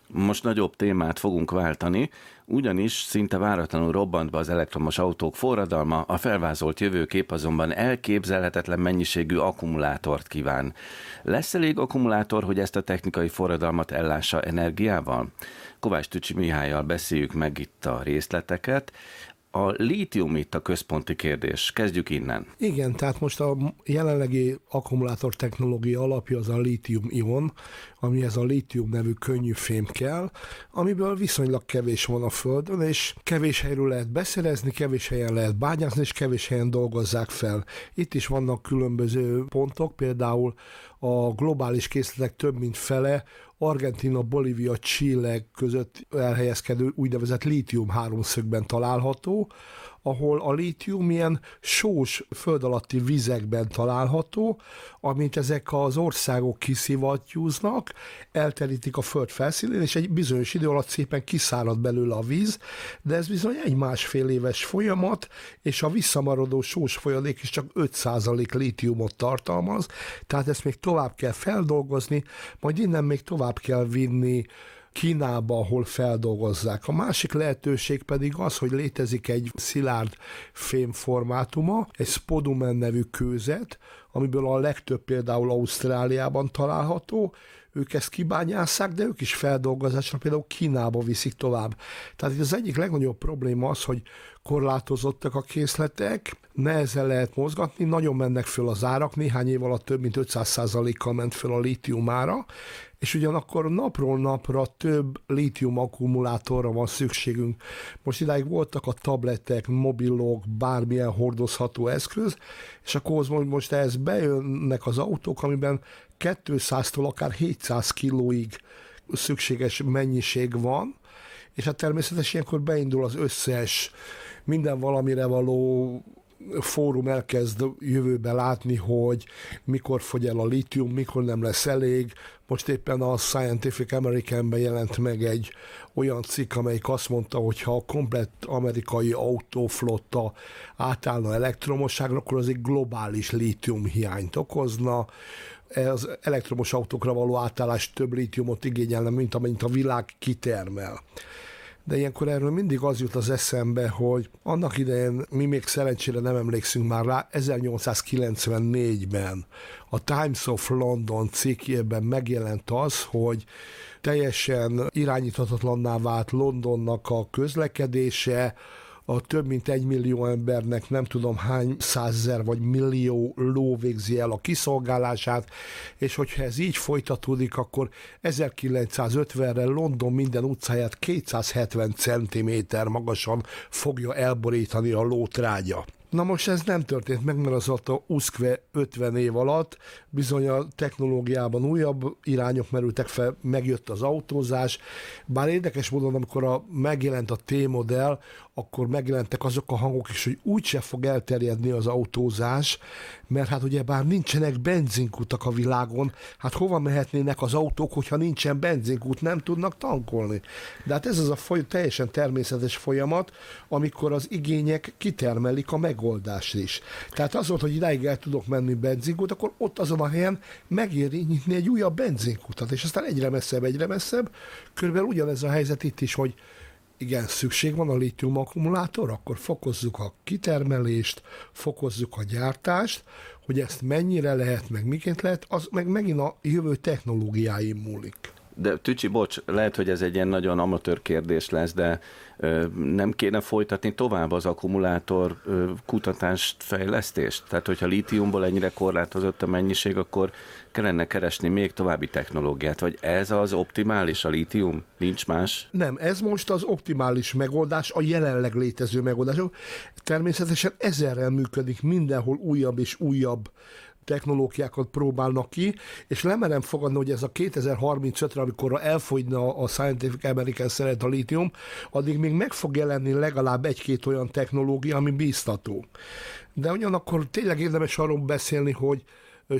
Most nagyobb témát fogunk váltani, ugyanis szinte váratlanul robbant be az elektromos autók forradalma, a felvázolt jövőkép azonban elképzelhetetlen mennyiségű akkumulátort kíván. Lesz elég akkumulátor, hogy ezt a technikai forradalmat ellássa energiával? Kovács Tücsi Mihályjal beszéljük meg itt a részleteket. A lítium itt a központi kérdés. Kezdjük innen. Igen, tehát most a jelenlegi akkumulátor technológia alapja az a lítium-ion, ami ez a lítium nevű könnyű fém kell, amiből viszonylag kevés van a Földön, és kevés helyről lehet beszerezni, kevés helyen lehet bányászni, és kevés helyen dolgozzák fel. Itt is vannak különböző pontok, például a globális készletek több mint fele Argentina, Bolívia, Chile között elhelyezkedő úgynevezett lítium háromszögben található, ahol a lítium ilyen sós föld alatti vizekben található, amit ezek az országok kiszivattyúznak, elterítik a föld felszínén, és egy bizonyos idő alatt szépen kiszárad belőle a víz, de ez bizony egy másfél éves folyamat, és a visszamaradó sós folyadék is csak 5% lítiumot tartalmaz, tehát ezt még tovább kell feldolgozni, majd innen még tovább kell vinni Kínába, ahol feldolgozzák. A másik lehetőség pedig az, hogy létezik egy szilárd fém formátuma, egy spodumen nevű kőzet, amiből a legtöbb például Ausztráliában található, ők ezt kibányásszák, de ők is feldolgozásra például Kínába viszik tovább. Tehát az egyik legnagyobb probléma az, hogy korlátozottak a készletek, nehezen lehet mozgatni, nagyon mennek föl az árak, néhány év alatt több mint 500%-kal ment föl a lítiumára, és ugyanakkor napról napra több lítium akkumulátorra van szükségünk. Most idáig voltak a tabletek, mobilok, bármilyen hordozható eszköz, és akkor most ehhez bejönnek az autók, amiben 200-tól akár 700 kilóig szükséges mennyiség van, és hát természetesen ilyenkor beindul az összes minden valamire való fórum elkezd jövőbe látni, hogy mikor fogy el a litium, mikor nem lesz elég. Most éppen a Scientific American-ben jelent meg egy olyan cikk, amelyik azt mondta, hogy ha a komplett amerikai autóflotta átállna elektromosságra, akkor az egy globális lítium hiányt okozna az elektromos autókra való átállás több lítiumot igényelne, mint amennyit a világ kitermel. De ilyenkor erről mindig az jut az eszembe, hogy annak idején mi még szerencsére nem emlékszünk már rá, 1894-ben a Times of London cikkében megjelent az, hogy teljesen irányíthatatlanná vált Londonnak a közlekedése, a több mint egy millió embernek nem tudom hány százezer vagy millió ló végzi el a kiszolgálását, és hogyha ez így folytatódik, akkor 1950-re London minden utcáját 270 cm magasan fogja elborítani a lótrágya. Na most ez nem történt meg, mert az a USZKVE 50 év alatt bizony a technológiában újabb irányok merültek fel, megjött az autózás, bár érdekes módon, amikor a, megjelent a T-modell, akkor megjelentek azok a hangok is, hogy úgyse fog elterjedni az autózás, mert hát ugye bár nincsenek benzinkutak a világon, hát hova mehetnének az autók, hogyha nincsen benzinkút, nem tudnak tankolni. De hát ez az a foly- teljesen természetes folyamat, amikor az igények kitermelik a megoldást is. Tehát az volt, hogy idáig el tudok menni benzinkút, akkor ott azon a helyen megéri nyitni egy újabb benzinkutat, és aztán egyre messzebb, egyre messzebb. Körülbelül ugyanez a helyzet itt is, hogy igen, szükség van a lítium akkumulátor, akkor fokozzuk a kitermelést, fokozzuk a gyártást, hogy ezt mennyire lehet, meg miként lehet, az meg megint a jövő technológiái múlik. De Tücsi, bocs, lehet, hogy ez egy ilyen nagyon amatőr kérdés lesz, de ö, nem kéne folytatni tovább az akkumulátor ö, kutatást, fejlesztést? Tehát, hogyha lítiumból ennyire korlátozott a mennyiség, akkor kellene keresni még további technológiát, vagy ez az optimális a lítium? Nincs más? Nem, ez most az optimális megoldás, a jelenleg létező megoldás. Természetesen ezerrel működik mindenhol újabb és újabb technológiákat próbálnak ki, és lemerem fogadni, hogy ez a 2035-re, amikor elfogyna a Scientific American szeret a lítium, addig még meg fog jelenni legalább egy-két olyan technológia, ami bíztató. De ugyanakkor tényleg érdemes arról beszélni, hogy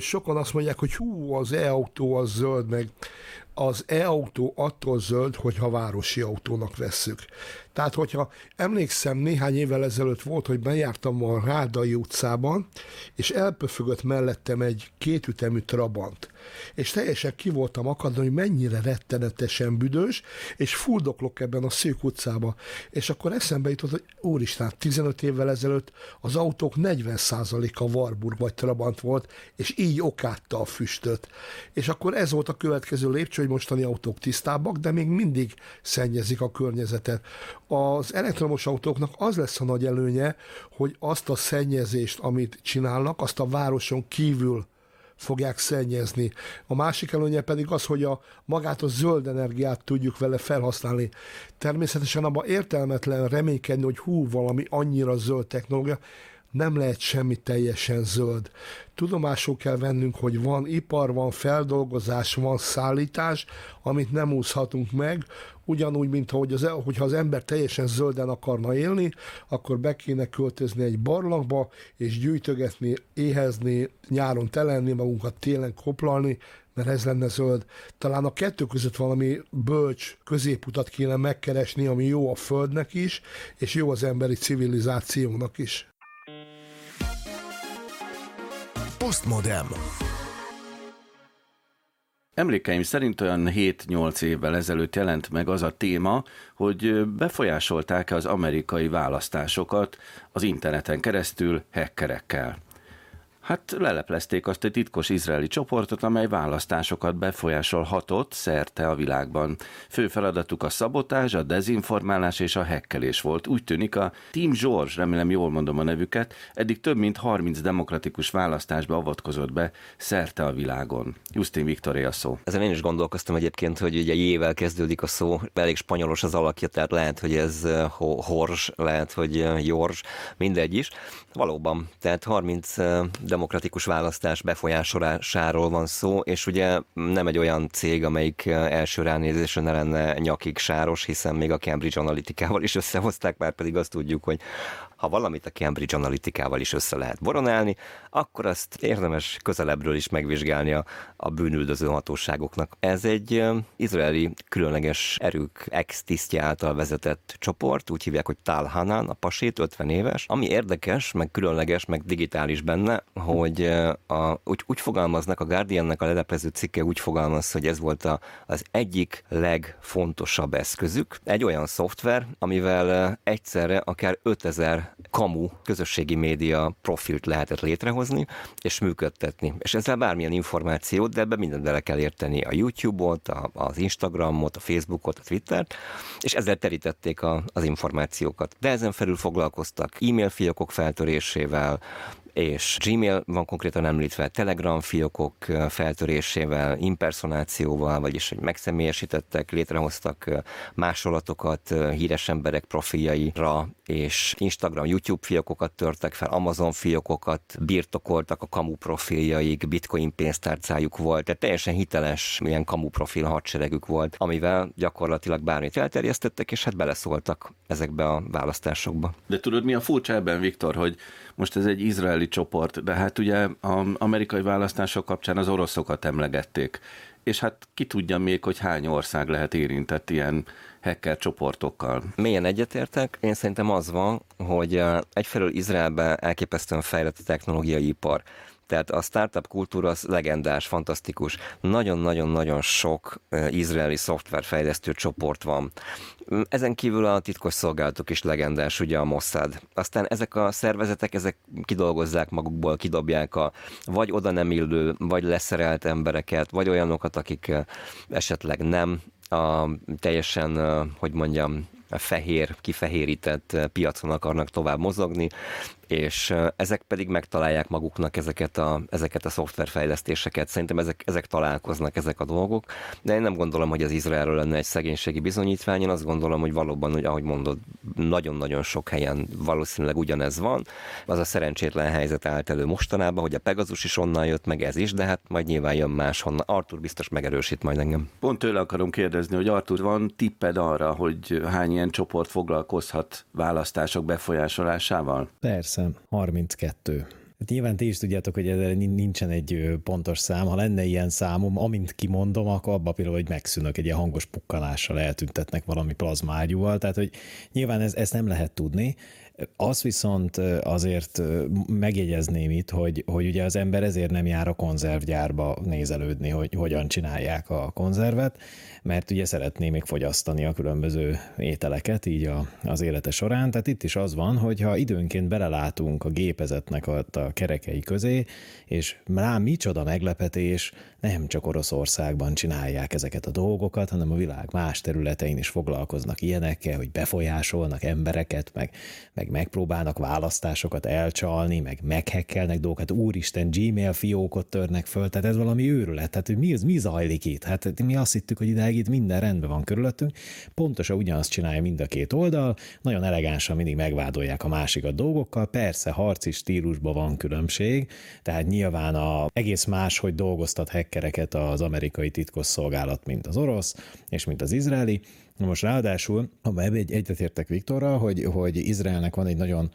sokan azt mondják, hogy hú, az e-autó az zöld, meg az e-autó attól zöld, hogyha városi autónak vesszük. Tehát, hogyha emlékszem, néhány évvel ezelőtt volt, hogy bejártam a Rádai utcában, és elpöfögött mellettem egy kétütemű Trabant. És teljesen ki voltam akadni, hogy mennyire rettenetesen büdös, és fuldoklok ebben a szűk utcában. És akkor eszembe jutott, hogy úristen, 15 évvel ezelőtt az autók 40%-a Warburg vagy Trabant volt, és így okátta a füstöt. És akkor ez volt a következő lépcső, hogy mostani autók tisztábbak, de még mindig szennyezik a környezetet az elektromos autóknak az lesz a nagy előnye, hogy azt a szennyezést, amit csinálnak, azt a városon kívül fogják szennyezni. A másik előnye pedig az, hogy a magát a zöld energiát tudjuk vele felhasználni. Természetesen abban értelmetlen reménykedni, hogy hú, valami annyira zöld technológia, nem lehet semmi teljesen zöld. Tudomásul kell vennünk, hogy van ipar, van feldolgozás, van szállítás, amit nem úszhatunk meg, ugyanúgy, mint ahogy az, hogyha az ember teljesen zölden akarna élni, akkor be kéne költözni egy barlangba, és gyűjtögetni, éhezni, nyáron telenni magunkat, télen koplalni, mert ez lenne zöld. Talán a kettő között valami bölcs középutat kéne megkeresni, ami jó a Földnek is, és jó az emberi civilizációnak is. Postmodem. Emlékeim szerint olyan 7-8 évvel ezelőtt jelent meg az a téma, hogy befolyásolták az amerikai választásokat az interneten keresztül hackerekkel. Hát leleplezték azt egy titkos izraeli csoportot, amely választásokat befolyásolhatott szerte a világban. Fő feladatuk a szabotás, a dezinformálás és a hekkelés volt. Úgy tűnik a Team George, remélem jól mondom a nevüket, eddig több mint 30 demokratikus választásba avatkozott be szerte a világon. Justin Viktoré a szó. Ezen én is gondolkoztam egyébként, hogy ugye jével kezdődik a szó, elég spanyolos az alakja, tehát lehet, hogy ez eh, Hors, lehet, hogy eh, Jors, mindegy is. Valóban, tehát 30 demokratikus választás befolyásolásáról van szó, és ugye nem egy olyan cég, amelyik első ránézésre ne lenne nyakig sáros, hiszen még a Cambridge Analytica-val is összehozták, már pedig azt tudjuk, hogy ha valamit a Cambridge Analytica-val is össze lehet boronálni, akkor azt érdemes közelebbről is megvizsgálni a, a bűnüldöző hatóságoknak. Ez egy izraeli különleges erők ex-tisztje által vezetett csoport, úgy hívják, hogy Tal Hanan, a pasét, 50 éves. Ami érdekes, meg különleges, meg digitális benne, hogy a, úgy, úgy fogalmaznak, a Guardiannek a leleplező cikke úgy fogalmaz, hogy ez volt a, az egyik legfontosabb eszközük. Egy olyan szoftver, amivel egyszerre akár 5000 kamu közösségi média profilt lehetett létrehozni és működtetni. És ezzel bármilyen információt, de ebbe mindent bele kell érteni a YouTube-ot, az Instagramot, a Facebookot, a Twittert, és ezzel terítették a, az információkat. De ezen felül foglalkoztak e-mail fiókok feltörésével, és Gmail van konkrétan említve, Telegram fiókok feltörésével, impersonációval, vagyis hogy megszemélyesítettek, létrehoztak másolatokat híres emberek profiljaira, és Instagram, YouTube fiókokat törtek fel, Amazon fiókokat birtokoltak a kamu profiljaik, bitcoin pénztárcájuk volt, tehát teljesen hiteles milyen kamu profil hadseregük volt, amivel gyakorlatilag bármit elterjesztettek, és hát beleszóltak ezekbe a választásokba. De tudod, mi a furcsa ebben, Viktor, hogy most ez egy izraeli csoport, de hát ugye az amerikai választások kapcsán az oroszokat emlegették, és hát ki tudja még, hogy hány ország lehet érintett ilyen hacker csoportokkal. Milyen egyetértek? Én szerintem az van, hogy egyfelől Izraelben elképesztően fejlett a technológiai ipar. Tehát a startup kultúra az legendás, fantasztikus. Nagyon-nagyon-nagyon sok izraeli szoftverfejlesztő csoport van. Ezen kívül a titkos szolgálatok is legendás, ugye a Mossad. Aztán ezek a szervezetek, ezek kidolgozzák magukból, kidobják a vagy oda nem illő, vagy leszerelt embereket, vagy olyanokat, akik esetleg nem a teljesen, hogy mondjam, fehér, kifehérített piacon akarnak tovább mozogni, és ezek pedig megtalálják maguknak ezeket a, ezeket a szoftverfejlesztéseket. Szerintem ezek, ezek találkoznak, ezek a dolgok, de én nem gondolom, hogy az Izraelről lenne egy szegénységi bizonyítvány, én azt gondolom, hogy valóban, hogy ahogy mondod, nagyon-nagyon sok helyen valószínűleg ugyanez van. Az a szerencsétlen helyzet állt elő mostanában, hogy a Pegasus is onnan jött, meg ez is, de hát majd nyilván jön máshonnan. Artur biztos megerősít majd engem. Pont tőle akarom kérdezni, hogy Artur, van tipped arra, hogy hány ilyen csoport foglalkozhat választások befolyásolásával? Persze hiszem 32. Hát nyilván ti is tudjátok, hogy erre nincsen egy pontos szám. Ha lenne ilyen számom, amint kimondom, akkor abban például, hogy megszűnök egy ilyen hangos pukkanással, eltüntetnek valami plazmágyúval. Tehát, hogy nyilván ez, ezt nem lehet tudni. Azt viszont azért megjegyezném itt, hogy, hogy ugye az ember ezért nem jár a konzervgyárba nézelődni, hogy hogyan csinálják a konzervet, mert ugye szeretné még fogyasztani a különböző ételeket így a, az élete során. Tehát itt is az van, hogy ha időnként belelátunk a gépezetnek a, a kerekei közé, és rám micsoda meglepetés, nem csak Oroszországban csinálják ezeket a dolgokat, hanem a világ más területein is foglalkoznak ilyenekkel, hogy befolyásolnak embereket, meg, meg megpróbálnak választásokat elcsalni, meg meghekkelnek dolgokat, úristen, Gmail fiókot törnek föl, tehát ez valami őrület, tehát mi, mi zajlik itt? Hát mi azt hittük, hogy idáig itt minden rendben van körülöttünk, pontosan ugyanazt csinálja mind a két oldal, nagyon elegánsan mindig megvádolják a másikat dolgokkal, persze harci stílusban van különbség, tehát nyilván a egész más, hogy dolgoztat hackereket az amerikai titkosszolgálat, mint az orosz, és mint az izraeli. Most ráadásul, ha egy, egyetértek Viktorral, hogy, hogy Izraelnek van egy nagyon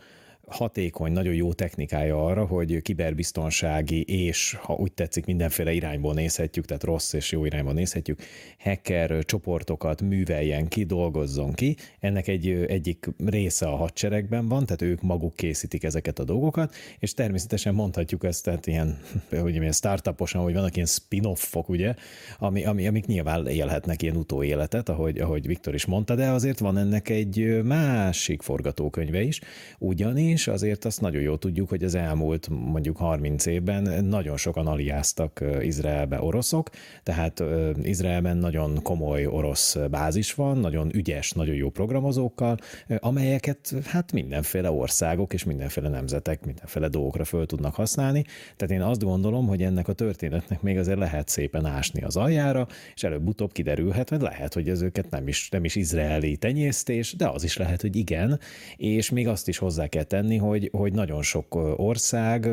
hatékony, nagyon jó technikája arra, hogy kiberbiztonsági és, ha úgy tetszik, mindenféle irányból nézhetjük, tehát rossz és jó irányból nézhetjük, hacker csoportokat műveljen ki, dolgozzon ki. Ennek egy egyik része a hadseregben van, tehát ők maguk készítik ezeket a dolgokat, és természetesen mondhatjuk ezt, tehát ilyen, hogy milyen startuposan, hogy vannak ilyen spin-offok, ugye, ami, ami, amik nyilván élhetnek ilyen utóéletet, ahogy, ahogy Viktor is mondta, de azért van ennek egy másik forgatókönyve is, ugyanis Ugyanis azért azt nagyon jól tudjuk, hogy az elmúlt mondjuk 30 évben nagyon sokan aliáztak Izraelbe oroszok, tehát Izraelben nagyon komoly orosz bázis van, nagyon ügyes, nagyon jó programozókkal, amelyeket hát mindenféle országok és mindenféle nemzetek mindenféle dolgokra föl tudnak használni. Tehát én azt gondolom, hogy ennek a történetnek még azért lehet szépen ásni az aljára, és előbb-utóbb kiderülhet, hogy lehet, hogy ez őket nem is, nem is izraeli tenyésztés, de az is lehet, hogy igen, és még azt is hozzá kell tenni, hogy, hogy nagyon sok ország,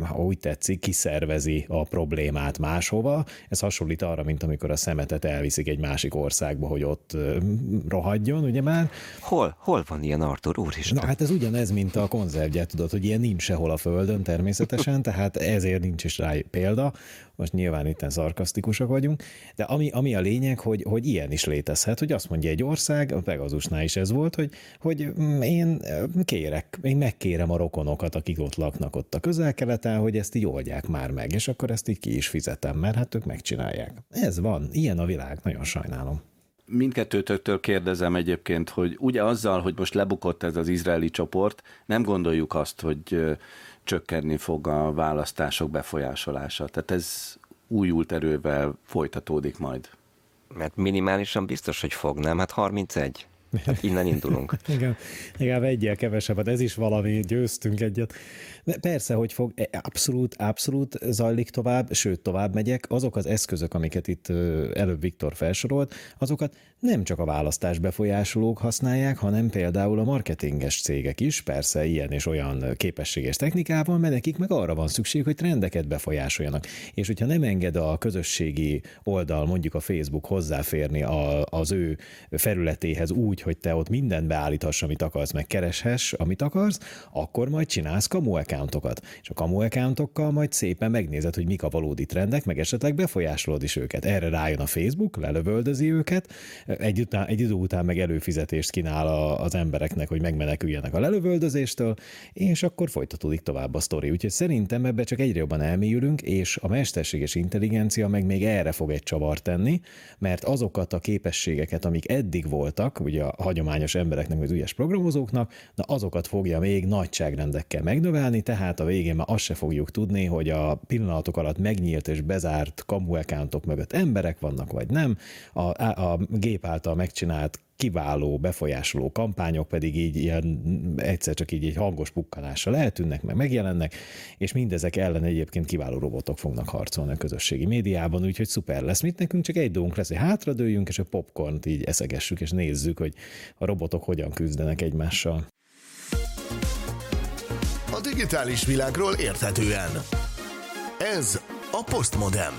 ha úgy tetszik, kiszervezi a problémát máshova. Ez hasonlít arra, mint amikor a szemetet elviszik egy másik országba, hogy ott rohadjon, ugye már. Hol, hol van ilyen, Artur? Úristen. Na hát ez ugyanez, mint a konzervgyár, tudod, hogy ilyen nincs sehol a földön természetesen, tehát ezért nincs is rá példa, most nyilván itt szarkasztikusak vagyunk, de ami, ami a lényeg, hogy, hogy ilyen is létezhet, hogy azt mondja egy ország, a Pegazusnál is ez volt, hogy, hogy mm, én kérek, én megkérem a rokonokat, akik ott laknak ott a közel-keleten, hogy ezt így oldják már meg, és akkor ezt így ki is fizetem, mert hát ők megcsinálják. Ez van, ilyen a világ, nagyon sajnálom mindkettőtöktől kérdezem egyébként, hogy ugye azzal, hogy most lebukott ez az izraeli csoport, nem gondoljuk azt, hogy csökkenni fog a választások befolyásolása. Tehát ez újult erővel folytatódik majd. Mert minimálisan biztos, hogy fog, nem? Hát 31. Hát innen indulunk. Igen, legalább egyel kevesebbet, ez is valami, győztünk egyet. De persze, hogy fog, e, abszolút, abszolút zajlik tovább, sőt, tovább megyek. Azok az eszközök, amiket itt előbb Viktor felsorolt, azokat nem csak a választás befolyásolók használják, hanem például a marketinges cégek is, persze ilyen és olyan képességes technikával, mert nekik meg arra van szükség, hogy trendeket befolyásoljanak. És hogyha nem enged a közösségi oldal, mondjuk a Facebook hozzáférni a, az ő felületéhez úgy, hogy te ott mindent beállíthass, amit akarsz, meg kereshess, amit akarsz, akkor majd csinálsz kamu accountokat. És a kamu accountokkal majd szépen megnézed, hogy mik a valódi trendek, meg esetleg befolyásolod is őket. Erre rájön a Facebook, lelövöldözi őket, egy, után, egy idő után meg előfizetést kínál a, az embereknek, hogy megmeneküljenek a lelövöldözéstől, és akkor folytatódik tovább a sztori. Úgyhogy szerintem ebbe csak egyre jobban elmélyülünk, és a mesterséges intelligencia meg még erre fog egy csavart tenni, mert azokat a képességeket, amik eddig voltak, ugye a hagyományos embereknek, az ügyes programozóknak, na azokat fogja még nagyságrendekkel megnövelni, tehát a végén már azt se fogjuk tudni, hogy a pillanatok alatt megnyílt és bezárt kamu accountok mögött emberek vannak, vagy nem, a, a gép által megcsinált kiváló, befolyásoló kampányok pedig így ilyen egyszer csak így egy hangos pukkanással eltűnnek, meg megjelennek, és mindezek ellen egyébként kiváló robotok fognak harcolni a közösségi médiában, úgyhogy szuper lesz. Mit nekünk csak egy dolgunk lesz, hogy hátradőjünk, és a popcornt így eszegessük, és nézzük, hogy a robotok hogyan küzdenek egymással. A digitális világról érthetően. Ez a Postmodem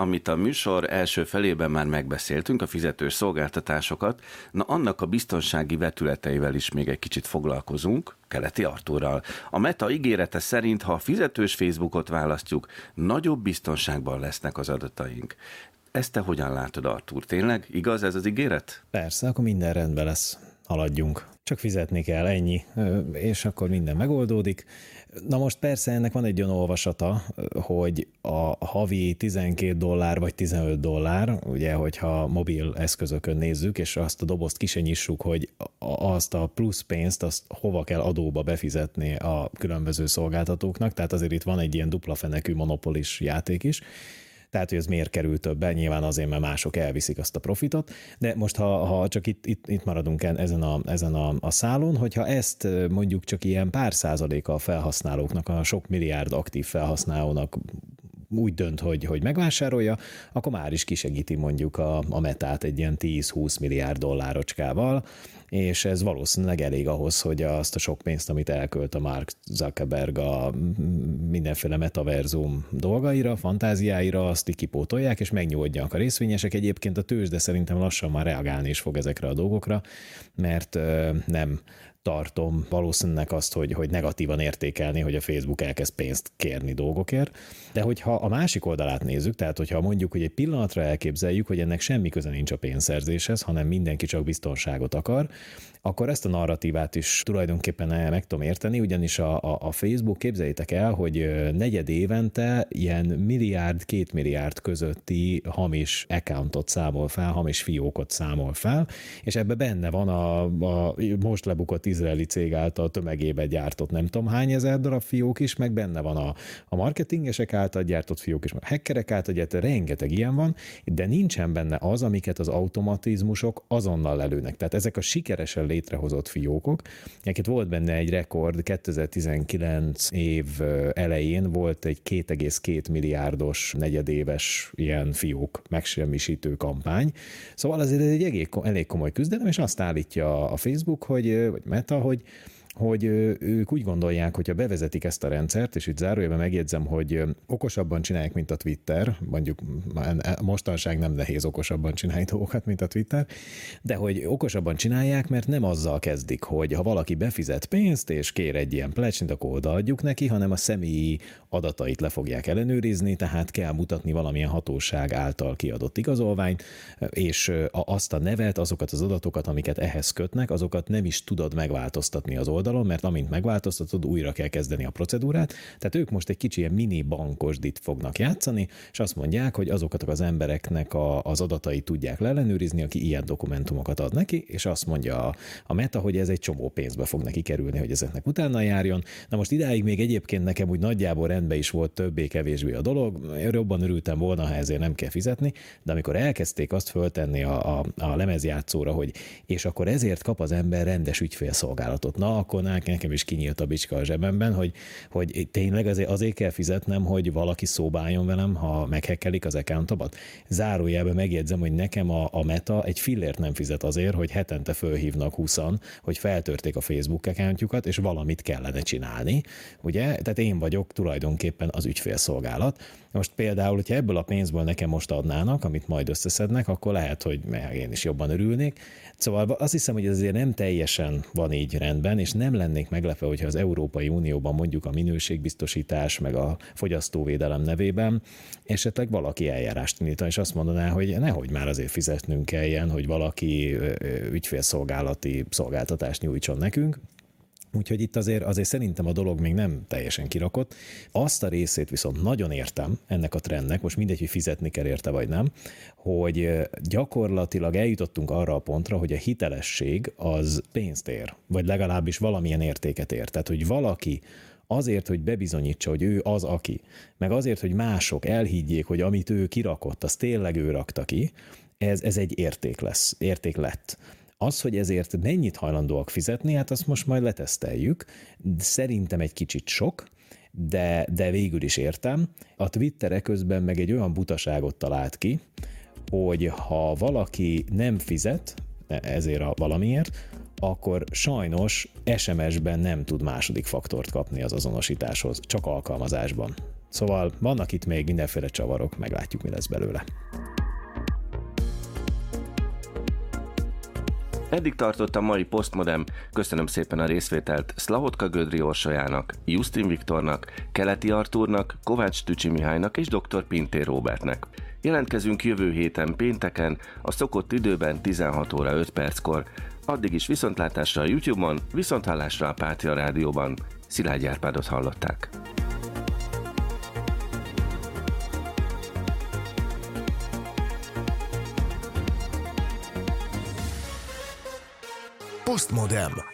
amit a műsor első felében már megbeszéltünk, a fizetős szolgáltatásokat, na annak a biztonsági vetületeivel is még egy kicsit foglalkozunk, Keleti Artúrral. A Meta ígérete szerint, ha a fizetős Facebookot választjuk, nagyobb biztonságban lesznek az adataink. Ezt te hogyan látod, Artúr? Tényleg igaz ez az ígéret? Persze, akkor minden rendben lesz. Haladjunk. Csak fizetni kell, ennyi, és akkor minden megoldódik. Na most persze ennek van egy olyan olvasata, hogy a havi 12 dollár vagy 15 dollár, ugye, hogyha mobil eszközökön nézzük, és azt a dobozt kisenyissuk, hogy azt a plusz pénzt, azt hova kell adóba befizetni a különböző szolgáltatóknak, tehát azért itt van egy ilyen dupla fenekű monopolis játék is, tehát, hogy ez miért kerül többe, nyilván azért, mert mások elviszik azt a profitot, de most ha, ha csak itt, itt, itt maradunk ezen, a, ezen a, a szálon, hogyha ezt mondjuk csak ilyen pár százaléka a felhasználóknak, a sok milliárd aktív felhasználónak úgy dönt, hogy, hogy megvásárolja, akkor már is kisegíti mondjuk a, a metát egy ilyen 10-20 milliárd dollárocskával, és ez valószínűleg elég ahhoz, hogy azt a sok pénzt, amit elkölt a Mark Zuckerberg a mindenféle metaverzum dolgaira, fantáziáira, azt kipótolják, és megnyugodjanak a részvényesek. Egyébként a tőzs, de szerintem lassan már reagálni is fog ezekre a dolgokra, mert nem tartom valószínűleg azt, hogy, hogy negatívan értékelni, hogy a Facebook elkezd pénzt kérni dolgokért. De hogyha a másik oldalát nézzük, tehát hogyha mondjuk, hogy egy pillanatra elképzeljük, hogy ennek semmi köze nincs a pénzszerzéshez, hanem mindenki csak biztonságot akar, akkor ezt a narratívát is tulajdonképpen meg tudom érteni, ugyanis a, a, a Facebook, képzeljétek el, hogy negyed évente ilyen milliárd, két milliárd közötti hamis accountot számol fel, hamis fiókot számol fel, és ebbe benne van a, a most lebukott izraeli cég által tömegébe gyártott nem tudom hány ezer darab fiók is, meg benne van a, a marketingesek által gyártott fiók is, meg a hackerek által gyártott, rengeteg ilyen van, de nincsen benne az, amiket az automatizmusok azonnal lelőnek. Tehát ezek a sikeresen létrehozott fiókok, egyébként volt benne egy rekord, 2019 év elején volt egy 2,2 milliárdos negyedéves ilyen fiók megsemmisítő kampány. Szóval azért ez egy elég, komoly küzdelem, és azt állítja a Facebook, hogy, vagy Meta, hogy hogy ők úgy gondolják, hogy ha bevezetik ezt a rendszert, és itt zárójelben megjegyzem, hogy okosabban csinálják, mint a Twitter, mondjuk mostanság nem nehéz okosabban csinálni dolgokat, mint a Twitter, de hogy okosabban csinálják, mert nem azzal kezdik, hogy ha valaki befizet pénzt, és kér egy ilyen plecsnit, akkor odaadjuk neki, hanem a személyi adatait le fogják ellenőrizni, tehát kell mutatni valamilyen hatóság által kiadott igazolványt, és azt a nevet, azokat az adatokat, amiket ehhez kötnek, azokat nem is tudod megváltoztatni az oldalon, mert amint megváltoztatod, újra kell kezdeni a procedúrát. Tehát ők most egy kicsi ilyen mini bankosdit fognak játszani, és azt mondják, hogy azokat az embereknek a, az adatait tudják leellenőrizni, aki ilyen dokumentumokat ad neki, és azt mondja a, a Meta, hogy ez egy csomó pénzbe fog neki kerülni, hogy ezeknek utána járjon. Na most idáig még egyébként nekem úgy nagyjából rendben is volt többé-kevésbé a dolog, jobban örültem volna, ha ezért nem kell fizetni, de amikor elkezdték azt föltenni a, a, a lemezjátszóra, hogy és akkor ezért kap az ember rendes ügyfélszolgálatot. Na, akkor nekem is kinyílt a bicska a zsebemben, hogy, hogy tényleg azért, azért kell fizetnem, hogy valaki szóba álljon velem, ha meghekkelik az accountomat. Zárójelben megjegyzem, hogy nekem a, a meta egy fillért nem fizet azért, hogy hetente fölhívnak 20 hogy feltörték a Facebook accountjukat, és valamit kellene csinálni. Ugye? Tehát én vagyok tulajdonképpen az ügyfélszolgálat. Most például, hogyha ebből a pénzből nekem most adnának, amit majd összeszednek, akkor lehet, hogy én is jobban örülnék. Szóval azt hiszem, hogy ez azért nem teljesen van így rendben, és nem lennék meglepve, hogyha az Európai Unióban mondjuk a minőségbiztosítás, meg a fogyasztóvédelem nevében esetleg valaki eljárást indítani, és azt mondaná, hogy nehogy már azért fizetnünk kelljen, hogy valaki ügyfélszolgálati szolgáltatást nyújtson nekünk, Úgyhogy itt azért, azért szerintem a dolog még nem teljesen kirakott. Azt a részét viszont nagyon értem ennek a trendnek, most mindegy, hogy fizetni kell érte vagy nem, hogy gyakorlatilag eljutottunk arra a pontra, hogy a hitelesség az pénzt ér, vagy legalábbis valamilyen értéket ér. Tehát, hogy valaki azért, hogy bebizonyítsa, hogy ő az, aki, meg azért, hogy mások elhiggyék, hogy amit ő kirakott, az tényleg ő rakta ki, ez, ez egy érték lesz, érték lett. Az, hogy ezért mennyit hajlandóak fizetni, hát azt most majd leteszteljük. Szerintem egy kicsit sok, de, de végül is értem. A Twitter közben meg egy olyan butaságot talált ki, hogy ha valaki nem fizet ezért a valamiért, akkor sajnos SMS-ben nem tud második faktort kapni az azonosításhoz, csak alkalmazásban. Szóval vannak itt még mindenféle csavarok, meglátjuk, mi lesz belőle. Eddig tartott a mai Postmodem. Köszönöm szépen a részvételt Szlahotka Gödri Orsolyának, Justin Viktornak, Keleti Artúrnak, Kovács Tücsi Mihálynak és dr. Pintér Robertnek. Jelentkezünk jövő héten pénteken, a szokott időben 16 óra 5 perckor. Addig is viszontlátásra a YouTube-on, viszonthallásra a Pátia Rádióban. Szilágy Árpádot hallották. Postmodem.